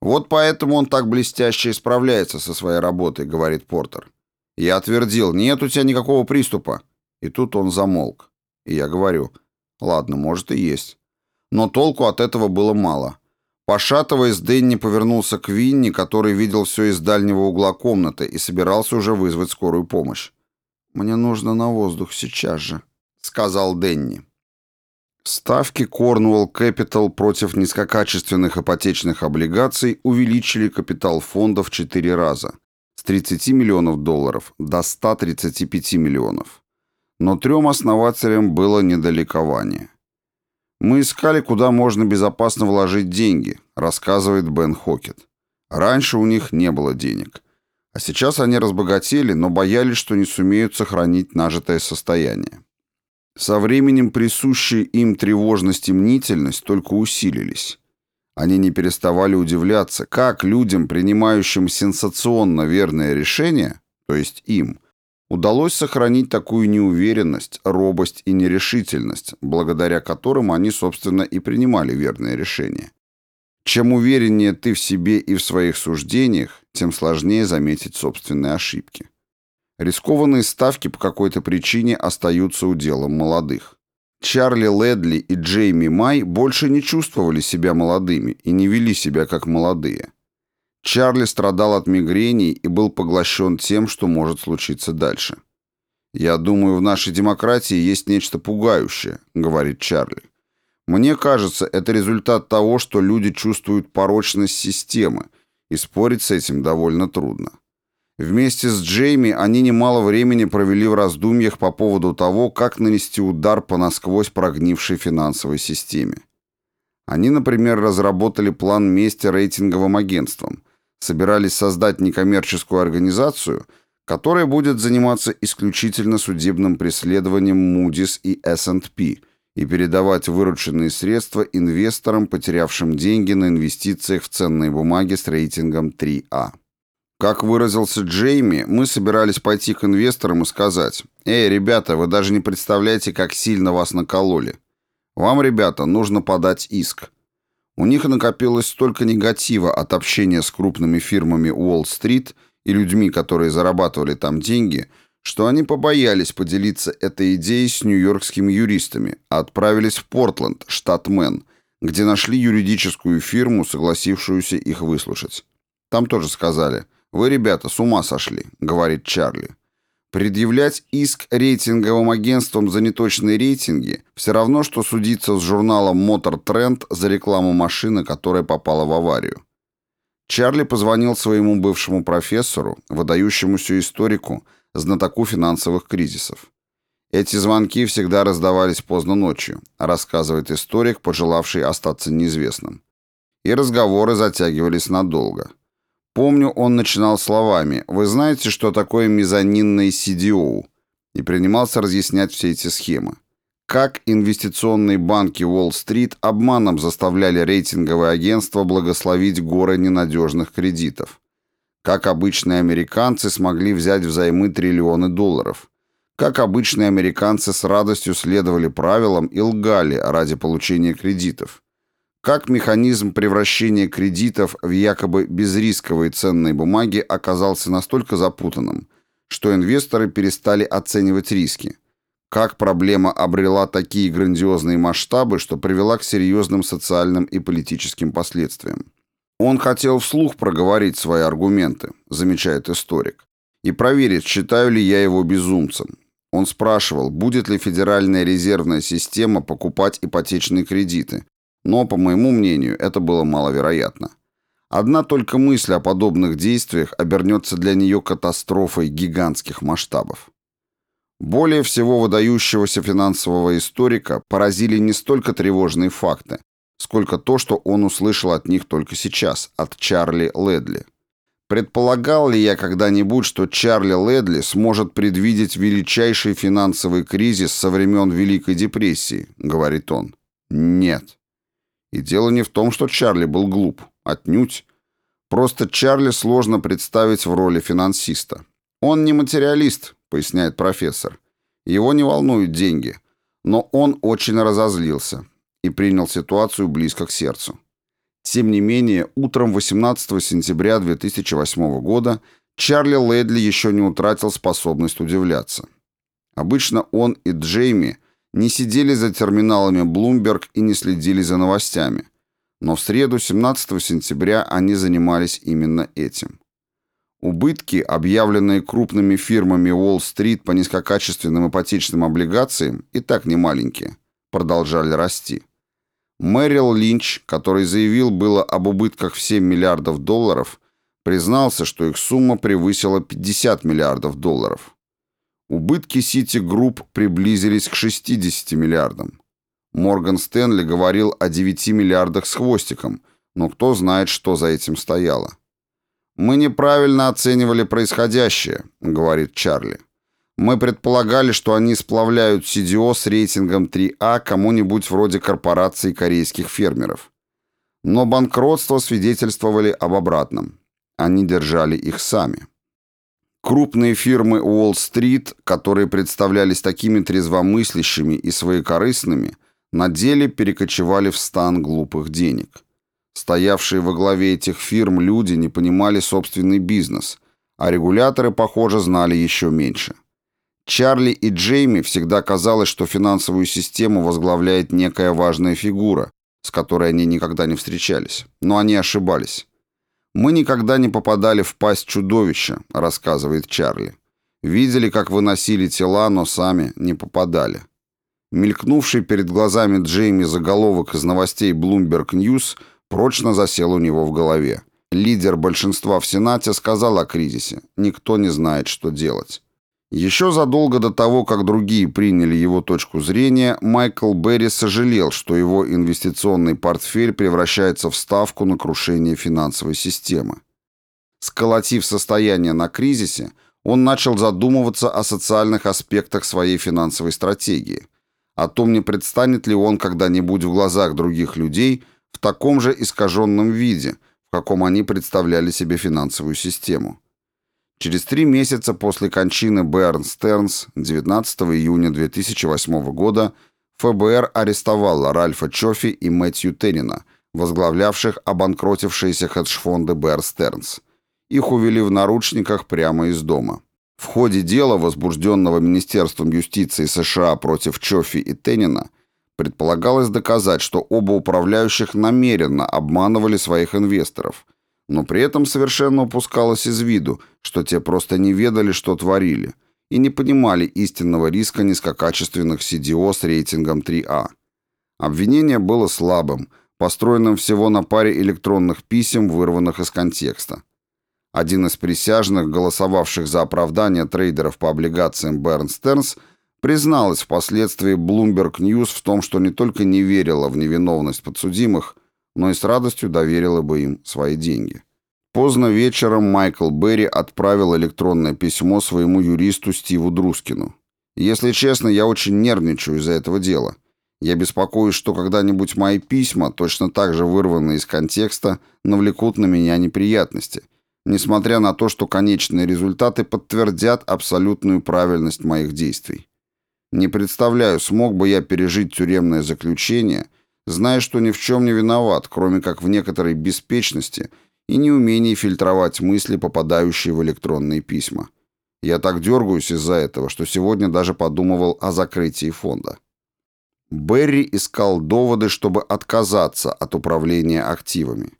«Вот поэтому он так блестяще исправляется со своей работой», — говорит Портер. Я отвердил, нет у тебя никакого приступа. И тут он замолк. И я говорю, ладно, может и есть. Но толку от этого было мало. Пошатываясь, Дэнни повернулся к Винни, который видел все из дальнего угла комнаты и собирался уже вызвать скорую помощь. «Мне нужно на воздух сейчас же», — сказал Дэнни. Ставки Cornwall Capital против низкокачественных ипотечных облигаций увеличили капитал фонда в 4 раза 30 миллионов долларов до 135 миллионов. Но трем основателям было недалекование. «Мы искали, куда можно безопасно вложить деньги», рассказывает Бен Хокет. Раньше у них не было денег. А сейчас они разбогатели, но боялись, что не сумеют сохранить нажитое состояние. Со временем присущие им тревожность и мнительность только усилились. Они не переставали удивляться, как людям, принимающим сенсационно верное решение, то есть им, удалось сохранить такую неуверенность, робость и нерешительность, благодаря которым они, собственно, и принимали верное решение. Чем увереннее ты в себе и в своих суждениях, тем сложнее заметить собственные ошибки. Рискованные ставки по какой-то причине остаются уделом молодых. Чарли Ледли и Джейми Май больше не чувствовали себя молодыми и не вели себя как молодые. Чарли страдал от мигрени и был поглощен тем, что может случиться дальше. «Я думаю, в нашей демократии есть нечто пугающее», — говорит Чарли. «Мне кажется, это результат того, что люди чувствуют порочность системы и спорить с этим довольно трудно. Вместе с Джейми они немало времени провели в раздумьях по поводу того, как нанести удар по насквозь прогнившей финансовой системе. Они, например, разработали план мести рейтинговым агентствам, собирались создать некоммерческую организацию, которая будет заниматься исключительно судебным преследованием Moody's и S&P и передавать вырученные средства инвесторам, потерявшим деньги на инвестициях в ценные бумаги с рейтингом 3А. Как выразился Джейми, мы собирались пойти к инвесторам и сказать, «Эй, ребята, вы даже не представляете, как сильно вас накололи. Вам, ребята, нужно подать иск». У них накопилось столько негатива от общения с крупными фирмами Уолл-стрит и людьми, которые зарабатывали там деньги, что они побоялись поделиться этой идеей с нью-йоркскими юристами, а отправились в Портленд, штат Мэн, где нашли юридическую фирму, согласившуюся их выслушать. Там тоже сказали – «Вы, ребята, с ума сошли», — говорит Чарли. Предъявлять иск рейтинговым агентствам за неточные рейтинги все равно, что судиться с журналом Motor Trend за рекламу машины, которая попала в аварию. Чарли позвонил своему бывшему профессору, выдающемуся историку, знатоку финансовых кризисов. Эти звонки всегда раздавались поздно ночью, рассказывает историк, пожелавший остаться неизвестным. И разговоры затягивались надолго. Помню, он начинал словами «Вы знаете, что такое мезонинный CDO?» и принимался разъяснять все эти схемы. Как инвестиционные банки Уолл-стрит обманом заставляли рейтинговые агентства благословить горы ненадежных кредитов. Как обычные американцы смогли взять взаймы триллионы долларов. Как обычные американцы с радостью следовали правилам и лгали ради получения кредитов. Как механизм превращения кредитов в якобы безрисковые ценные бумаги оказался настолько запутанным, что инвесторы перестали оценивать риски? Как проблема обрела такие грандиозные масштабы, что привела к серьезным социальным и политическим последствиям? Он хотел вслух проговорить свои аргументы, замечает историк, и проверить, считаю ли я его безумцем. Он спрашивал, будет ли Федеральная резервная система покупать ипотечные кредиты, но, по моему мнению, это было маловероятно. Одна только мысль о подобных действиях обернется для нее катастрофой гигантских масштабов. Более всего выдающегося финансового историка поразили не столько тревожные факты, сколько то, что он услышал от них только сейчас, от Чарли Ледли. Предполагал ли я когда-нибудь, что Чарли Ледли сможет предвидеть величайший финансовый кризис со времен Великой депрессии, говорит он. Нет. И дело не в том, что Чарли был глуп. Отнюдь. Просто Чарли сложно представить в роли финансиста. Он не материалист, поясняет профессор. Его не волнуют деньги. Но он очень разозлился и принял ситуацию близко к сердцу. Тем не менее, утром 18 сентября 2008 года Чарли Лэдли еще не утратил способность удивляться. Обычно он и Джейми не сидели за терминалами Bloomberg и не следили за новостями. Но в среду, 17 сентября, они занимались именно этим. Убытки, объявленные крупными фирмами Уолл-стрит по низкокачественным ипотечным облигациям, и так немаленькие, продолжали расти. Мэрил Линч, который заявил было об убытках в 7 миллиардов долларов, признался, что их сумма превысила 50 миллиардов долларов. Убытки City Group приблизились к 60 миллиардам. Морган Стэнли говорил о 9 миллиардах с хвостиком, но кто знает, что за этим стояло. «Мы неправильно оценивали происходящее», — говорит Чарли. «Мы предполагали, что они сплавляют CDO с рейтингом 3А кому-нибудь вроде корпораций корейских фермеров. Но банкротство свидетельствовали об обратном. Они держали их сами». Крупные фирмы Уолл-стрит, которые представлялись такими трезвомыслящими и своекорыстными, на деле перекочевали в стан глупых денег. Стоявшие во главе этих фирм люди не понимали собственный бизнес, а регуляторы, похоже, знали еще меньше. Чарли и Джейми всегда казалось, что финансовую систему возглавляет некая важная фигура, с которой они никогда не встречались. Но они ошибались. «Мы никогда не попадали в пасть чудовища», — рассказывает Чарли. «Видели, как выносили тела, но сами не попадали». Мелькнувший перед глазами Джейми заголовок из новостей Bloomberg News прочно засел у него в голове. Лидер большинства в Сенате сказал о кризисе. Никто не знает, что делать. Еще задолго до того, как другие приняли его точку зрения, Майкл Берри сожалел, что его инвестиционный портфель превращается в ставку на крушение финансовой системы. Сколотив состояние на кризисе, он начал задумываться о социальных аспектах своей финансовой стратегии, о том, не предстанет ли он когда-нибудь в глазах других людей в таком же искаженном виде, в каком они представляли себе финансовую систему. Через три месяца после кончины Берн Стернс 19 июня 2008 года ФБР арестовало Ральфа Чофи и Мэтью Теннина, возглавлявших обанкротившиеся хедж-фонды Stearns. Их увели в наручниках прямо из дома. В ходе дела, возбужденного Министерством юстиции США против Чофи и Теннина, предполагалось доказать, что оба управляющих намеренно обманывали своих инвесторов – но при этом совершенно упускалось из виду, что те просто не ведали, что творили, и не понимали истинного риска низкокачественных CDO с рейтингом 3А. Обвинение было слабым, построенным всего на паре электронных писем, вырванных из контекста. Один из присяжных, голосовавших за оправдание трейдеров по облигациям Берн Стернс, призналась впоследствии Bloomberg News в том, что не только не верила в невиновность подсудимых, но и с радостью доверила бы им свои деньги. Поздно вечером Майкл Берри отправил электронное письмо своему юристу Стиву Друскину. «Если честно, я очень нервничаю из-за этого дела. Я беспокоюсь, что когда-нибудь мои письма, точно так же вырванные из контекста, навлекут на меня неприятности, несмотря на то, что конечные результаты подтвердят абсолютную правильность моих действий. Не представляю, смог бы я пережить тюремное заключение – зная, что ни в чем не виноват, кроме как в некоторой беспечности и неумении фильтровать мысли, попадающие в электронные письма. Я так дергаюсь из-за этого, что сегодня даже подумывал о закрытии фонда. Берри искал доводы, чтобы отказаться от управления активами.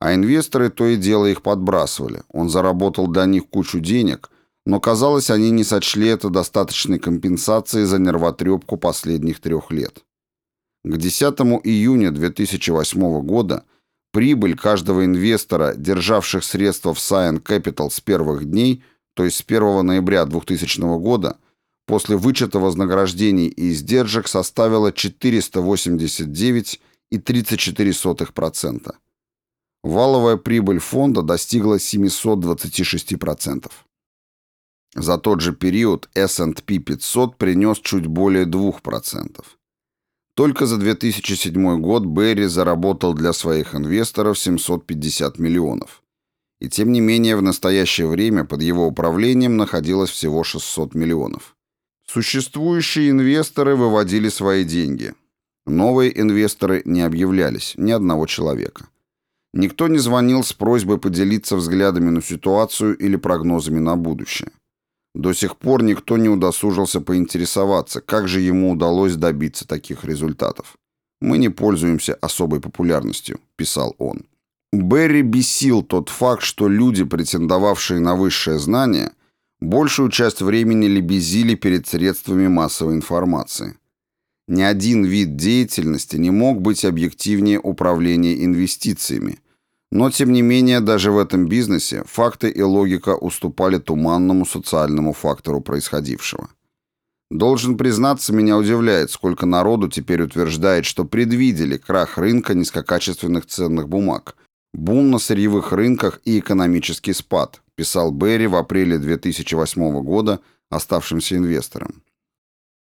А инвесторы то и дело их подбрасывали. Он заработал для них кучу денег, но, казалось, они не сочли это достаточной компенсацией за нервотрепку последних трех лет. К 10 июня 2008 года прибыль каждого инвестора, державших средства в Scion Capital с первых дней, то есть с 1 ноября 2000 года, после вычета вознаграждений и издержек составила 489,34%. Валовая прибыль фонда достигла 726%. За тот же период S&P 500 принес чуть более 2%. Только за 2007 год Берри заработал для своих инвесторов 750 миллионов. И тем не менее в настоящее время под его управлением находилось всего 600 миллионов. Существующие инвесторы выводили свои деньги. Новые инвесторы не объявлялись, ни одного человека. Никто не звонил с просьбой поделиться взглядами на ситуацию или прогнозами на будущее. До сих пор никто не удосужился поинтересоваться, как же ему удалось добиться таких результатов. «Мы не пользуемся особой популярностью», — писал он. Берри бесил тот факт, что люди, претендовавшие на высшее знание, большую часть времени лебезили перед средствами массовой информации. Ни один вид деятельности не мог быть объективнее управления инвестициями, но, тем не менее, даже в этом бизнесе факты и логика уступали туманному социальному фактору происходившего. Должен признаться, меня удивляет, сколько народу теперь утверждает, что предвидели крах рынка низкокачественных ценных бумаг, бум на сырьевых рынках и экономический спад, писал Берри в апреле 2008 года оставшимся инвесторам.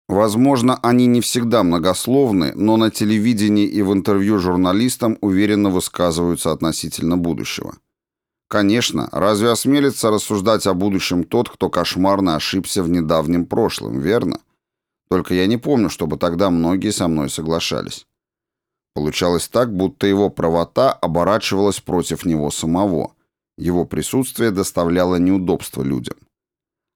Возможно, они не всегда многословны, но на телевидении и в интервью журналистам уверенно высказываются относительно будущего. Конечно, разве осмелится рассуждать о будущем тот, кто кошмарно ошибся в недавнем прошлом, верно? Только я не помню, чтобы тогда многие со мной соглашались. Получалось так, будто его правота оборачивалась против него самого. Его присутствие доставляло неудобства людям.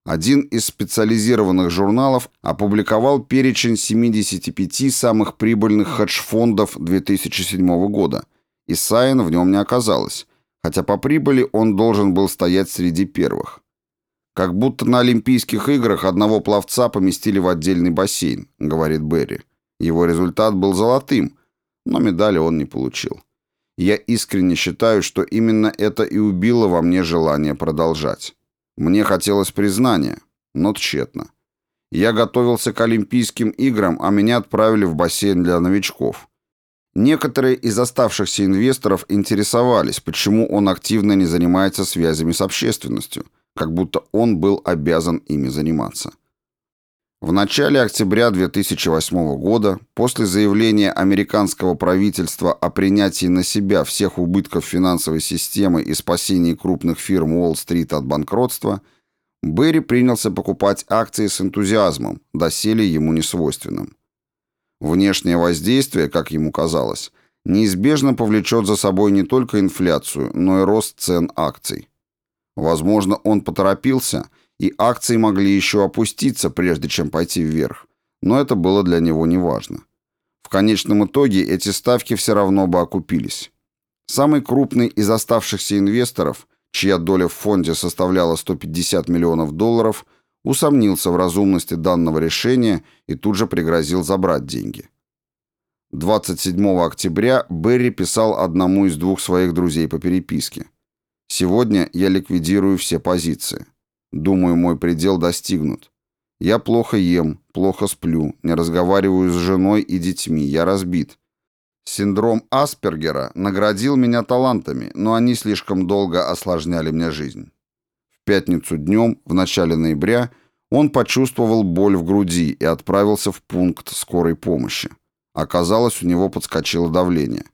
Один из специализированных журналов опубликовал перечень 75 самых прибыльных хедж-фондов 2007 года, и Сайн в нем не оказалось, хотя по прибыли он должен был стоять среди первых. «Как будто на Олимпийских играх одного пловца поместили в отдельный бассейн», — говорит Берри. Его результат был золотым, но медали он не получил. Я искренне считаю, что именно это и убило во мне желание продолжать. Мне хотелось признания, но тщетно. Я готовился к Олимпийским играм, а меня отправили в бассейн для новичков. Некоторые из оставшихся инвесторов интересовались, почему он активно не занимается связями с общественностью, как будто он был обязан ими заниматься. В начале октября 2008 года, после заявления американского правительства о принятии на себя всех убытков финансовой системы и спасении крупных фирм Уолл-стрит от банкротства, Берри принялся покупать акции с энтузиазмом, доселе ему несвойственным. Внешнее воздействие, как ему казалось, неизбежно повлечет за собой не только инфляцию, но и рост цен акций. Возможно, он поторопился – и акции могли еще опуститься, прежде чем пойти вверх, но это было для него неважно. В конечном итоге эти ставки все равно бы окупились. Самый крупный из оставшихся инвесторов, чья доля в фонде составляла 150 миллионов долларов, усомнился в разумности данного решения и тут же пригрозил забрать деньги. 27 октября Берри писал одному из двух своих друзей по переписке. «Сегодня я ликвидирую все позиции. Думаю, мой предел достигнут. Я плохо ем, плохо сплю, не разговариваю с женой и детьми, я разбит. Синдром Аспергера наградил меня талантами, но они слишком долго осложняли мне жизнь. В пятницу днем, в начале ноября, он почувствовал боль в груди и отправился в пункт скорой помощи. Оказалось, у него подскочило давление.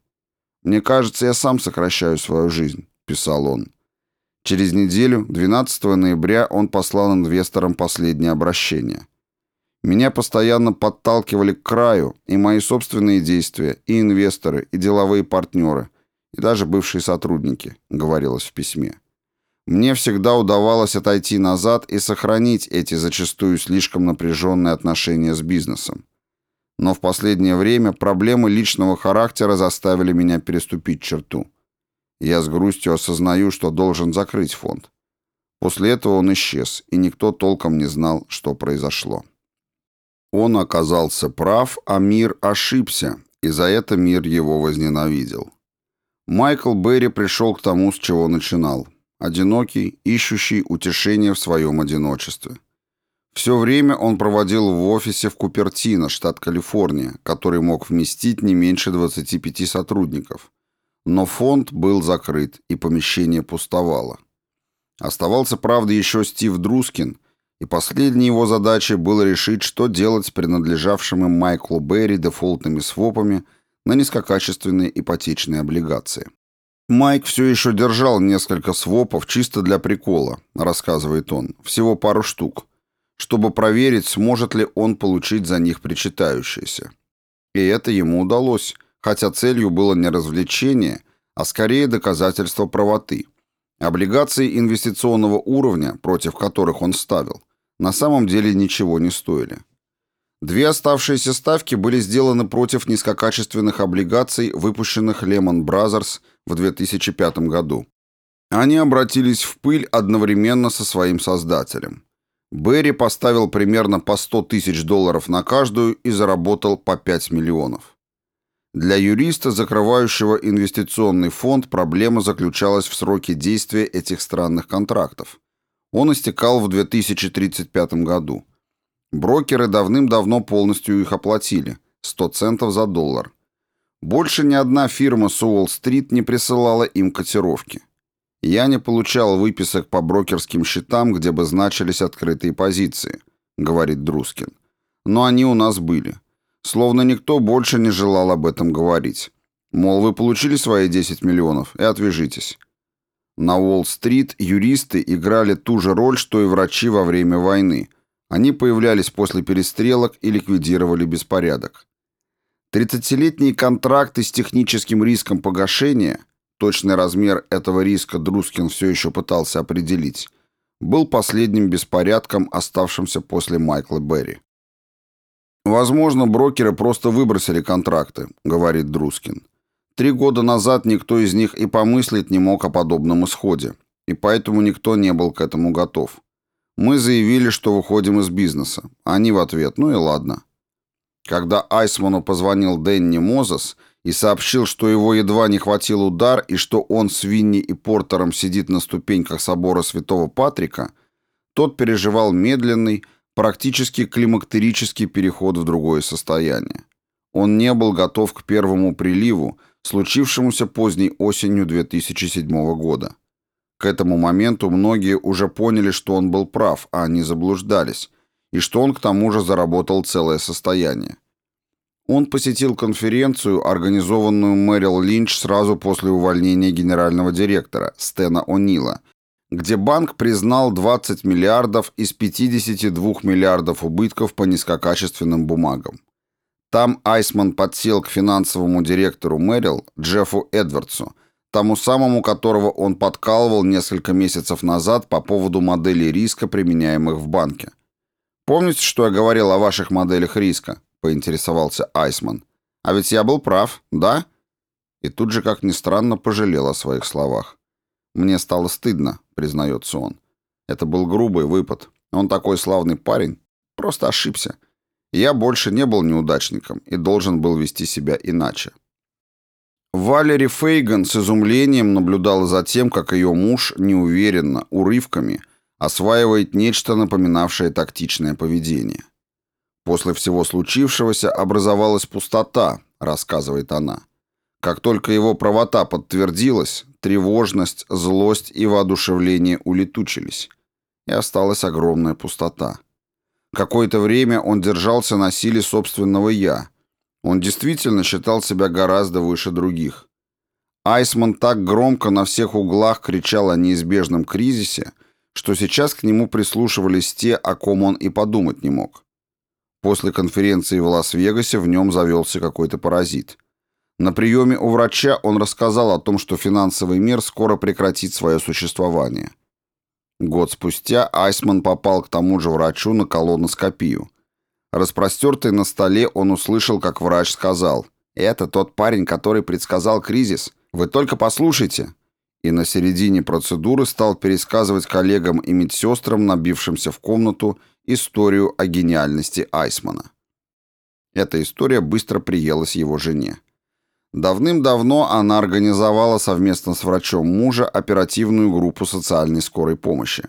«Мне кажется, я сам сокращаю свою жизнь», — писал он. Через неделю, 12 ноября, он послал инвесторам последнее обращение. Меня постоянно подталкивали к краю и мои собственные действия, и инвесторы, и деловые партнеры, и даже бывшие сотрудники, говорилось в письме. Мне всегда удавалось отойти назад и сохранить эти зачастую слишком напряженные отношения с бизнесом. Но в последнее время проблемы личного характера заставили меня переступить черту. Я с грустью осознаю, что должен закрыть фонд. После этого он исчез, и никто толком не знал, что произошло. Он оказался прав, а мир ошибся, и за это мир его возненавидел. Майкл Берри пришел к тому, с чего начинал. Одинокий, ищущий утешение в своем одиночестве. Все время он проводил в офисе в Купертино, штат Калифорния, который мог вместить не меньше 25 сотрудников, но фонд был закрыт, и помещение пустовало. Оставался, правда, еще Стив Друскин, и последней его задачей было решить, что делать с принадлежавшими Майклу Берри дефолтными свопами на низкокачественные ипотечные облигации. «Майк все еще держал несколько свопов чисто для прикола», — рассказывает он, — «всего пару штук, чтобы проверить, сможет ли он получить за них причитающееся. И это ему удалось, хотя целью было не развлечение, а скорее доказательство правоты. Облигации инвестиционного уровня, против которых он ставил, на самом деле ничего не стоили. Две оставшиеся ставки были сделаны против низкокачественных облигаций, выпущенных Lehman Brothers в 2005 году. Они обратились в пыль одновременно со своим создателем. Берри поставил примерно по 100 тысяч долларов на каждую и заработал по 5 миллионов. Для юриста, закрывающего инвестиционный фонд, проблема заключалась в сроке действия этих странных контрактов. Он истекал в 2035 году. Брокеры давным-давно полностью их оплатили – 100 центов за доллар. Больше ни одна фирма с Уолл-стрит не присылала им котировки. Я не получал выписок по брокерским счетам, где бы значились открытые позиции, говорит Друскин. Но они у нас были – Словно никто больше не желал об этом говорить. Мол, вы получили свои 10 миллионов и отвяжитесь. На Уолл-стрит юристы играли ту же роль, что и врачи во время войны. Они появлялись после перестрелок и ликвидировали беспорядок. Тридцатилетние контракты с техническим риском погашения, точный размер этого риска Друскин все еще пытался определить, был последним беспорядком, оставшимся после Майкла Берри. «Возможно, брокеры просто выбросили контракты», — говорит Друскин. «Три года назад никто из них и помыслить не мог о подобном исходе, и поэтому никто не был к этому готов. Мы заявили, что выходим из бизнеса. Они в ответ, ну и ладно». Когда Айсману позвонил Дэнни Мозес и сообщил, что его едва не хватил удар и что он с Винни и Портером сидит на ступеньках собора Святого Патрика, тот переживал медленный, практически климактерический переход в другое состояние. Он не был готов к первому приливу, случившемуся поздней осенью 2007 года. К этому моменту многие уже поняли, что он был прав, а они заблуждались, и что он к тому же заработал целое состояние. Он посетил конференцию, организованную Мэрил Линч сразу после увольнения генерального директора Стена О'Нила, где банк признал 20 миллиардов из 52 миллиардов убытков по низкокачественным бумагам. Там Айсман подсел к финансовому директору Мэрил, Джеффу Эдвардсу, тому самому, которого он подкалывал несколько месяцев назад по поводу моделей риска, применяемых в банке. «Помните, что я говорил о ваших моделях риска?» — поинтересовался Айсман. «А ведь я был прав, да?» И тут же, как ни странно, пожалел о своих словах. «Мне стало стыдно», — признается он. «Это был грубый выпад. Он такой славный парень. Просто ошибся. Я больше не был неудачником и должен был вести себя иначе». Валери Фейган с изумлением наблюдала за тем, как ее муж неуверенно, урывками, осваивает нечто напоминавшее тактичное поведение. После всего случившегося образовалась пустота, рассказывает она. Как только его правота подтвердилась, тревожность, злость и воодушевление улетучились, и осталась огромная пустота. Какое-то время он держался на силе собственного «я». Он действительно считал себя гораздо выше других. Айсман так громко на всех углах кричал о неизбежном кризисе, что сейчас к нему прислушивались те, о ком он и подумать не мог. После конференции в Лас-Вегасе в нем завелся какой-то паразит. На приеме у врача он рассказал о том, что финансовый мир скоро прекратит свое существование. Год спустя Айсман попал к тому же врачу на колоноскопию. Распростертый на столе он услышал, как врач сказал «Это тот парень, который предсказал кризис. Вы только послушайте». И на середине процедуры стал пересказывать коллегам и медсестрам, набившимся в комнату, историю о гениальности Айсмана. Эта история быстро приелась его жене. Давным-давно она организовала совместно с врачом мужа оперативную группу социальной скорой помощи.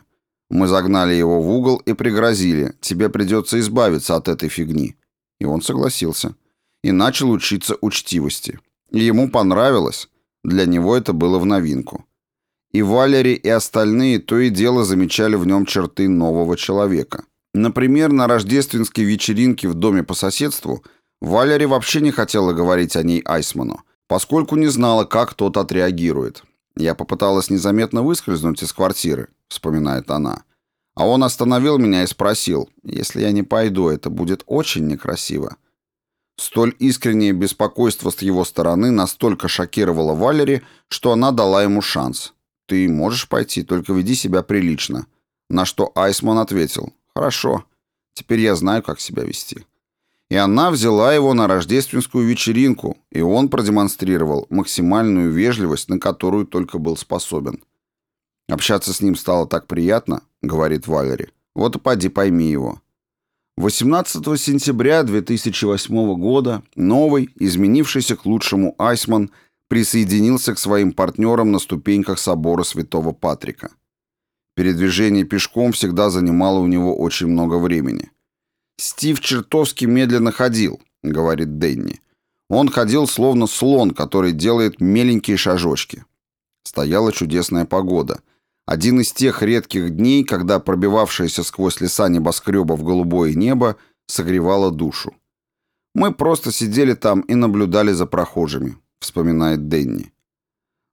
Мы загнали его в угол и пригрозили, тебе придется избавиться от этой фигни. И он согласился. И начал учиться учтивости. И ему понравилось. Для него это было в новинку. И Валери, и остальные то и дело замечали в нем черты нового человека. Например, на рождественской вечеринке в доме по соседству Валери вообще не хотела говорить о ней Айсману, поскольку не знала, как тот отреагирует. «Я попыталась незаметно выскользнуть из квартиры», — вспоминает она. А он остановил меня и спросил, «Если я не пойду, это будет очень некрасиво». Столь искреннее беспокойство с его стороны настолько шокировало Валери, что она дала ему шанс. «Ты можешь пойти, только веди себя прилично». На что Айсман ответил, Хорошо. Теперь я знаю, как себя вести. И она взяла его на рождественскую вечеринку, и он продемонстрировал максимальную вежливость, на которую только был способен. Общаться с ним стало так приятно, говорит Валери. Вот и поди пойми его. 18 сентября 2008 года новый, изменившийся к лучшему Айсман присоединился к своим партнерам на ступеньках собора Святого Патрика. Передвижение пешком всегда занимало у него очень много времени. «Стив чертовски медленно ходил», — говорит Дэнни. Он ходил словно слон, который делает меленькие шажочки. Стояла чудесная погода. Один из тех редких дней, когда пробивавшееся сквозь леса небоскреба в голубое небо согревало душу. «Мы просто сидели там и наблюдали за прохожими», — вспоминает Дэнни.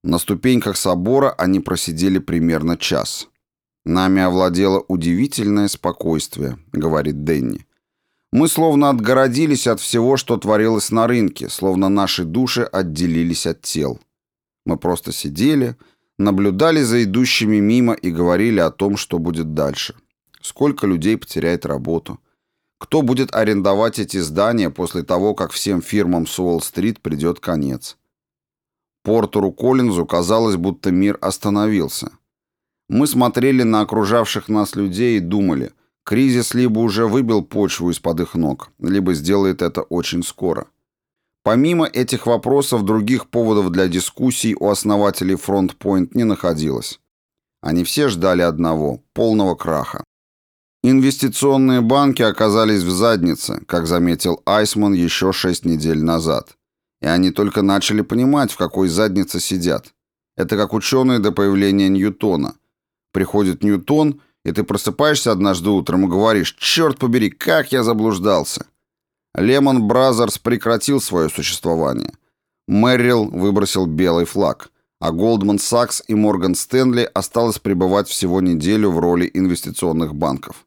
На ступеньках собора они просидели примерно час. «Нами овладело удивительное спокойствие», — говорит Денни. «Мы словно отгородились от всего, что творилось на рынке, словно наши души отделились от тел. Мы просто сидели, наблюдали за идущими мимо и говорили о том, что будет дальше. Сколько людей потеряет работу. Кто будет арендовать эти здания после того, как всем фирмам с Уолл-стрит придет конец?» Портеру Коллинзу казалось, будто мир остановился — мы смотрели на окружавших нас людей и думали, кризис либо уже выбил почву из-под их ног, либо сделает это очень скоро. Помимо этих вопросов, других поводов для дискуссий у основателей FrontPoint не находилось. Они все ждали одного – полного краха. Инвестиционные банки оказались в заднице, как заметил Айсман еще шесть недель назад. И они только начали понимать, в какой заднице сидят. Это как ученые до появления Ньютона. Приходит Ньютон, и ты просыпаешься однажды утром и говоришь «Черт побери, как я заблуждался!» Lehman Brothers прекратил свое существование. Merrill выбросил белый флаг, а Goldman Sachs и Morgan Stanley осталось пребывать всего неделю в роли инвестиционных банков.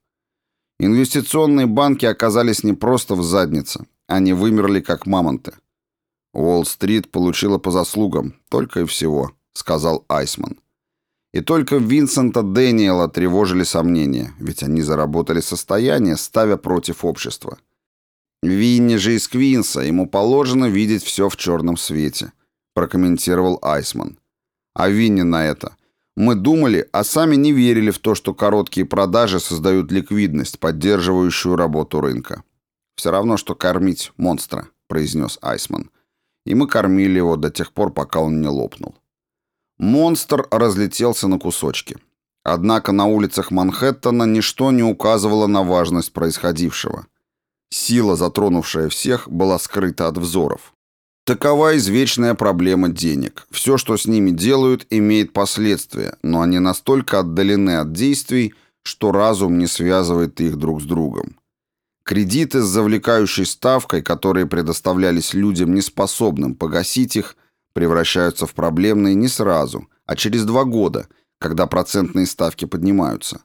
Инвестиционные банки оказались не просто в заднице, они вымерли как мамонты. Уолл-стрит получила по заслугам, только и всего, сказал Айсман. И только Винсента Дэниела тревожили сомнения, ведь они заработали состояние, ставя против общества. Винни же из Квинса, ему положено видеть все в черном свете, прокомментировал Айсман. А Винни на это. Мы думали, а сами не верили в то, что короткие продажи создают ликвидность, поддерживающую работу рынка. Все равно, что кормить монстра, произнес Айсман и мы кормили его до тех пор, пока он не лопнул. Монстр разлетелся на кусочки. Однако на улицах Манхэттена ничто не указывало на важность происходившего. Сила, затронувшая всех, была скрыта от взоров. Такова извечная проблема денег. Все, что с ними делают, имеет последствия, но они настолько отдалены от действий, что разум не связывает их друг с другом. Кредиты с завлекающей ставкой, которые предоставлялись людям, неспособным погасить их, превращаются в проблемные не сразу, а через два года, когда процентные ставки поднимаются.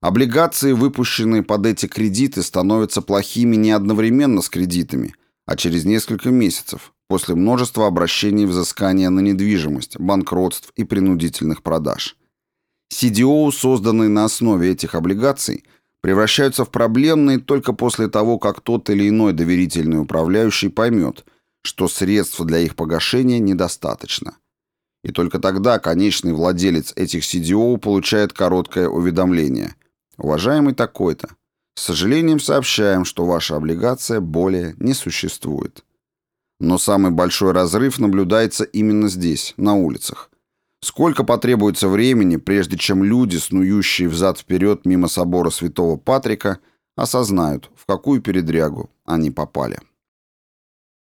Облигации, выпущенные под эти кредиты, становятся плохими не одновременно с кредитами, а через несколько месяцев, после множества обращений взыскания на недвижимость, банкротств и принудительных продаж. CDO, созданные на основе этих облигаций – превращаются в проблемные только после того, как тот или иной доверительный управляющий поймет, что средств для их погашения недостаточно. И только тогда конечный владелец этих CDO получает короткое уведомление. Уважаемый такой-то, с сожалением сообщаем, что ваша облигация более не существует. Но самый большой разрыв наблюдается именно здесь, на улицах. Сколько потребуется времени, прежде чем люди, снующие взад-вперед мимо собора святого Патрика, осознают, в какую передрягу они попали.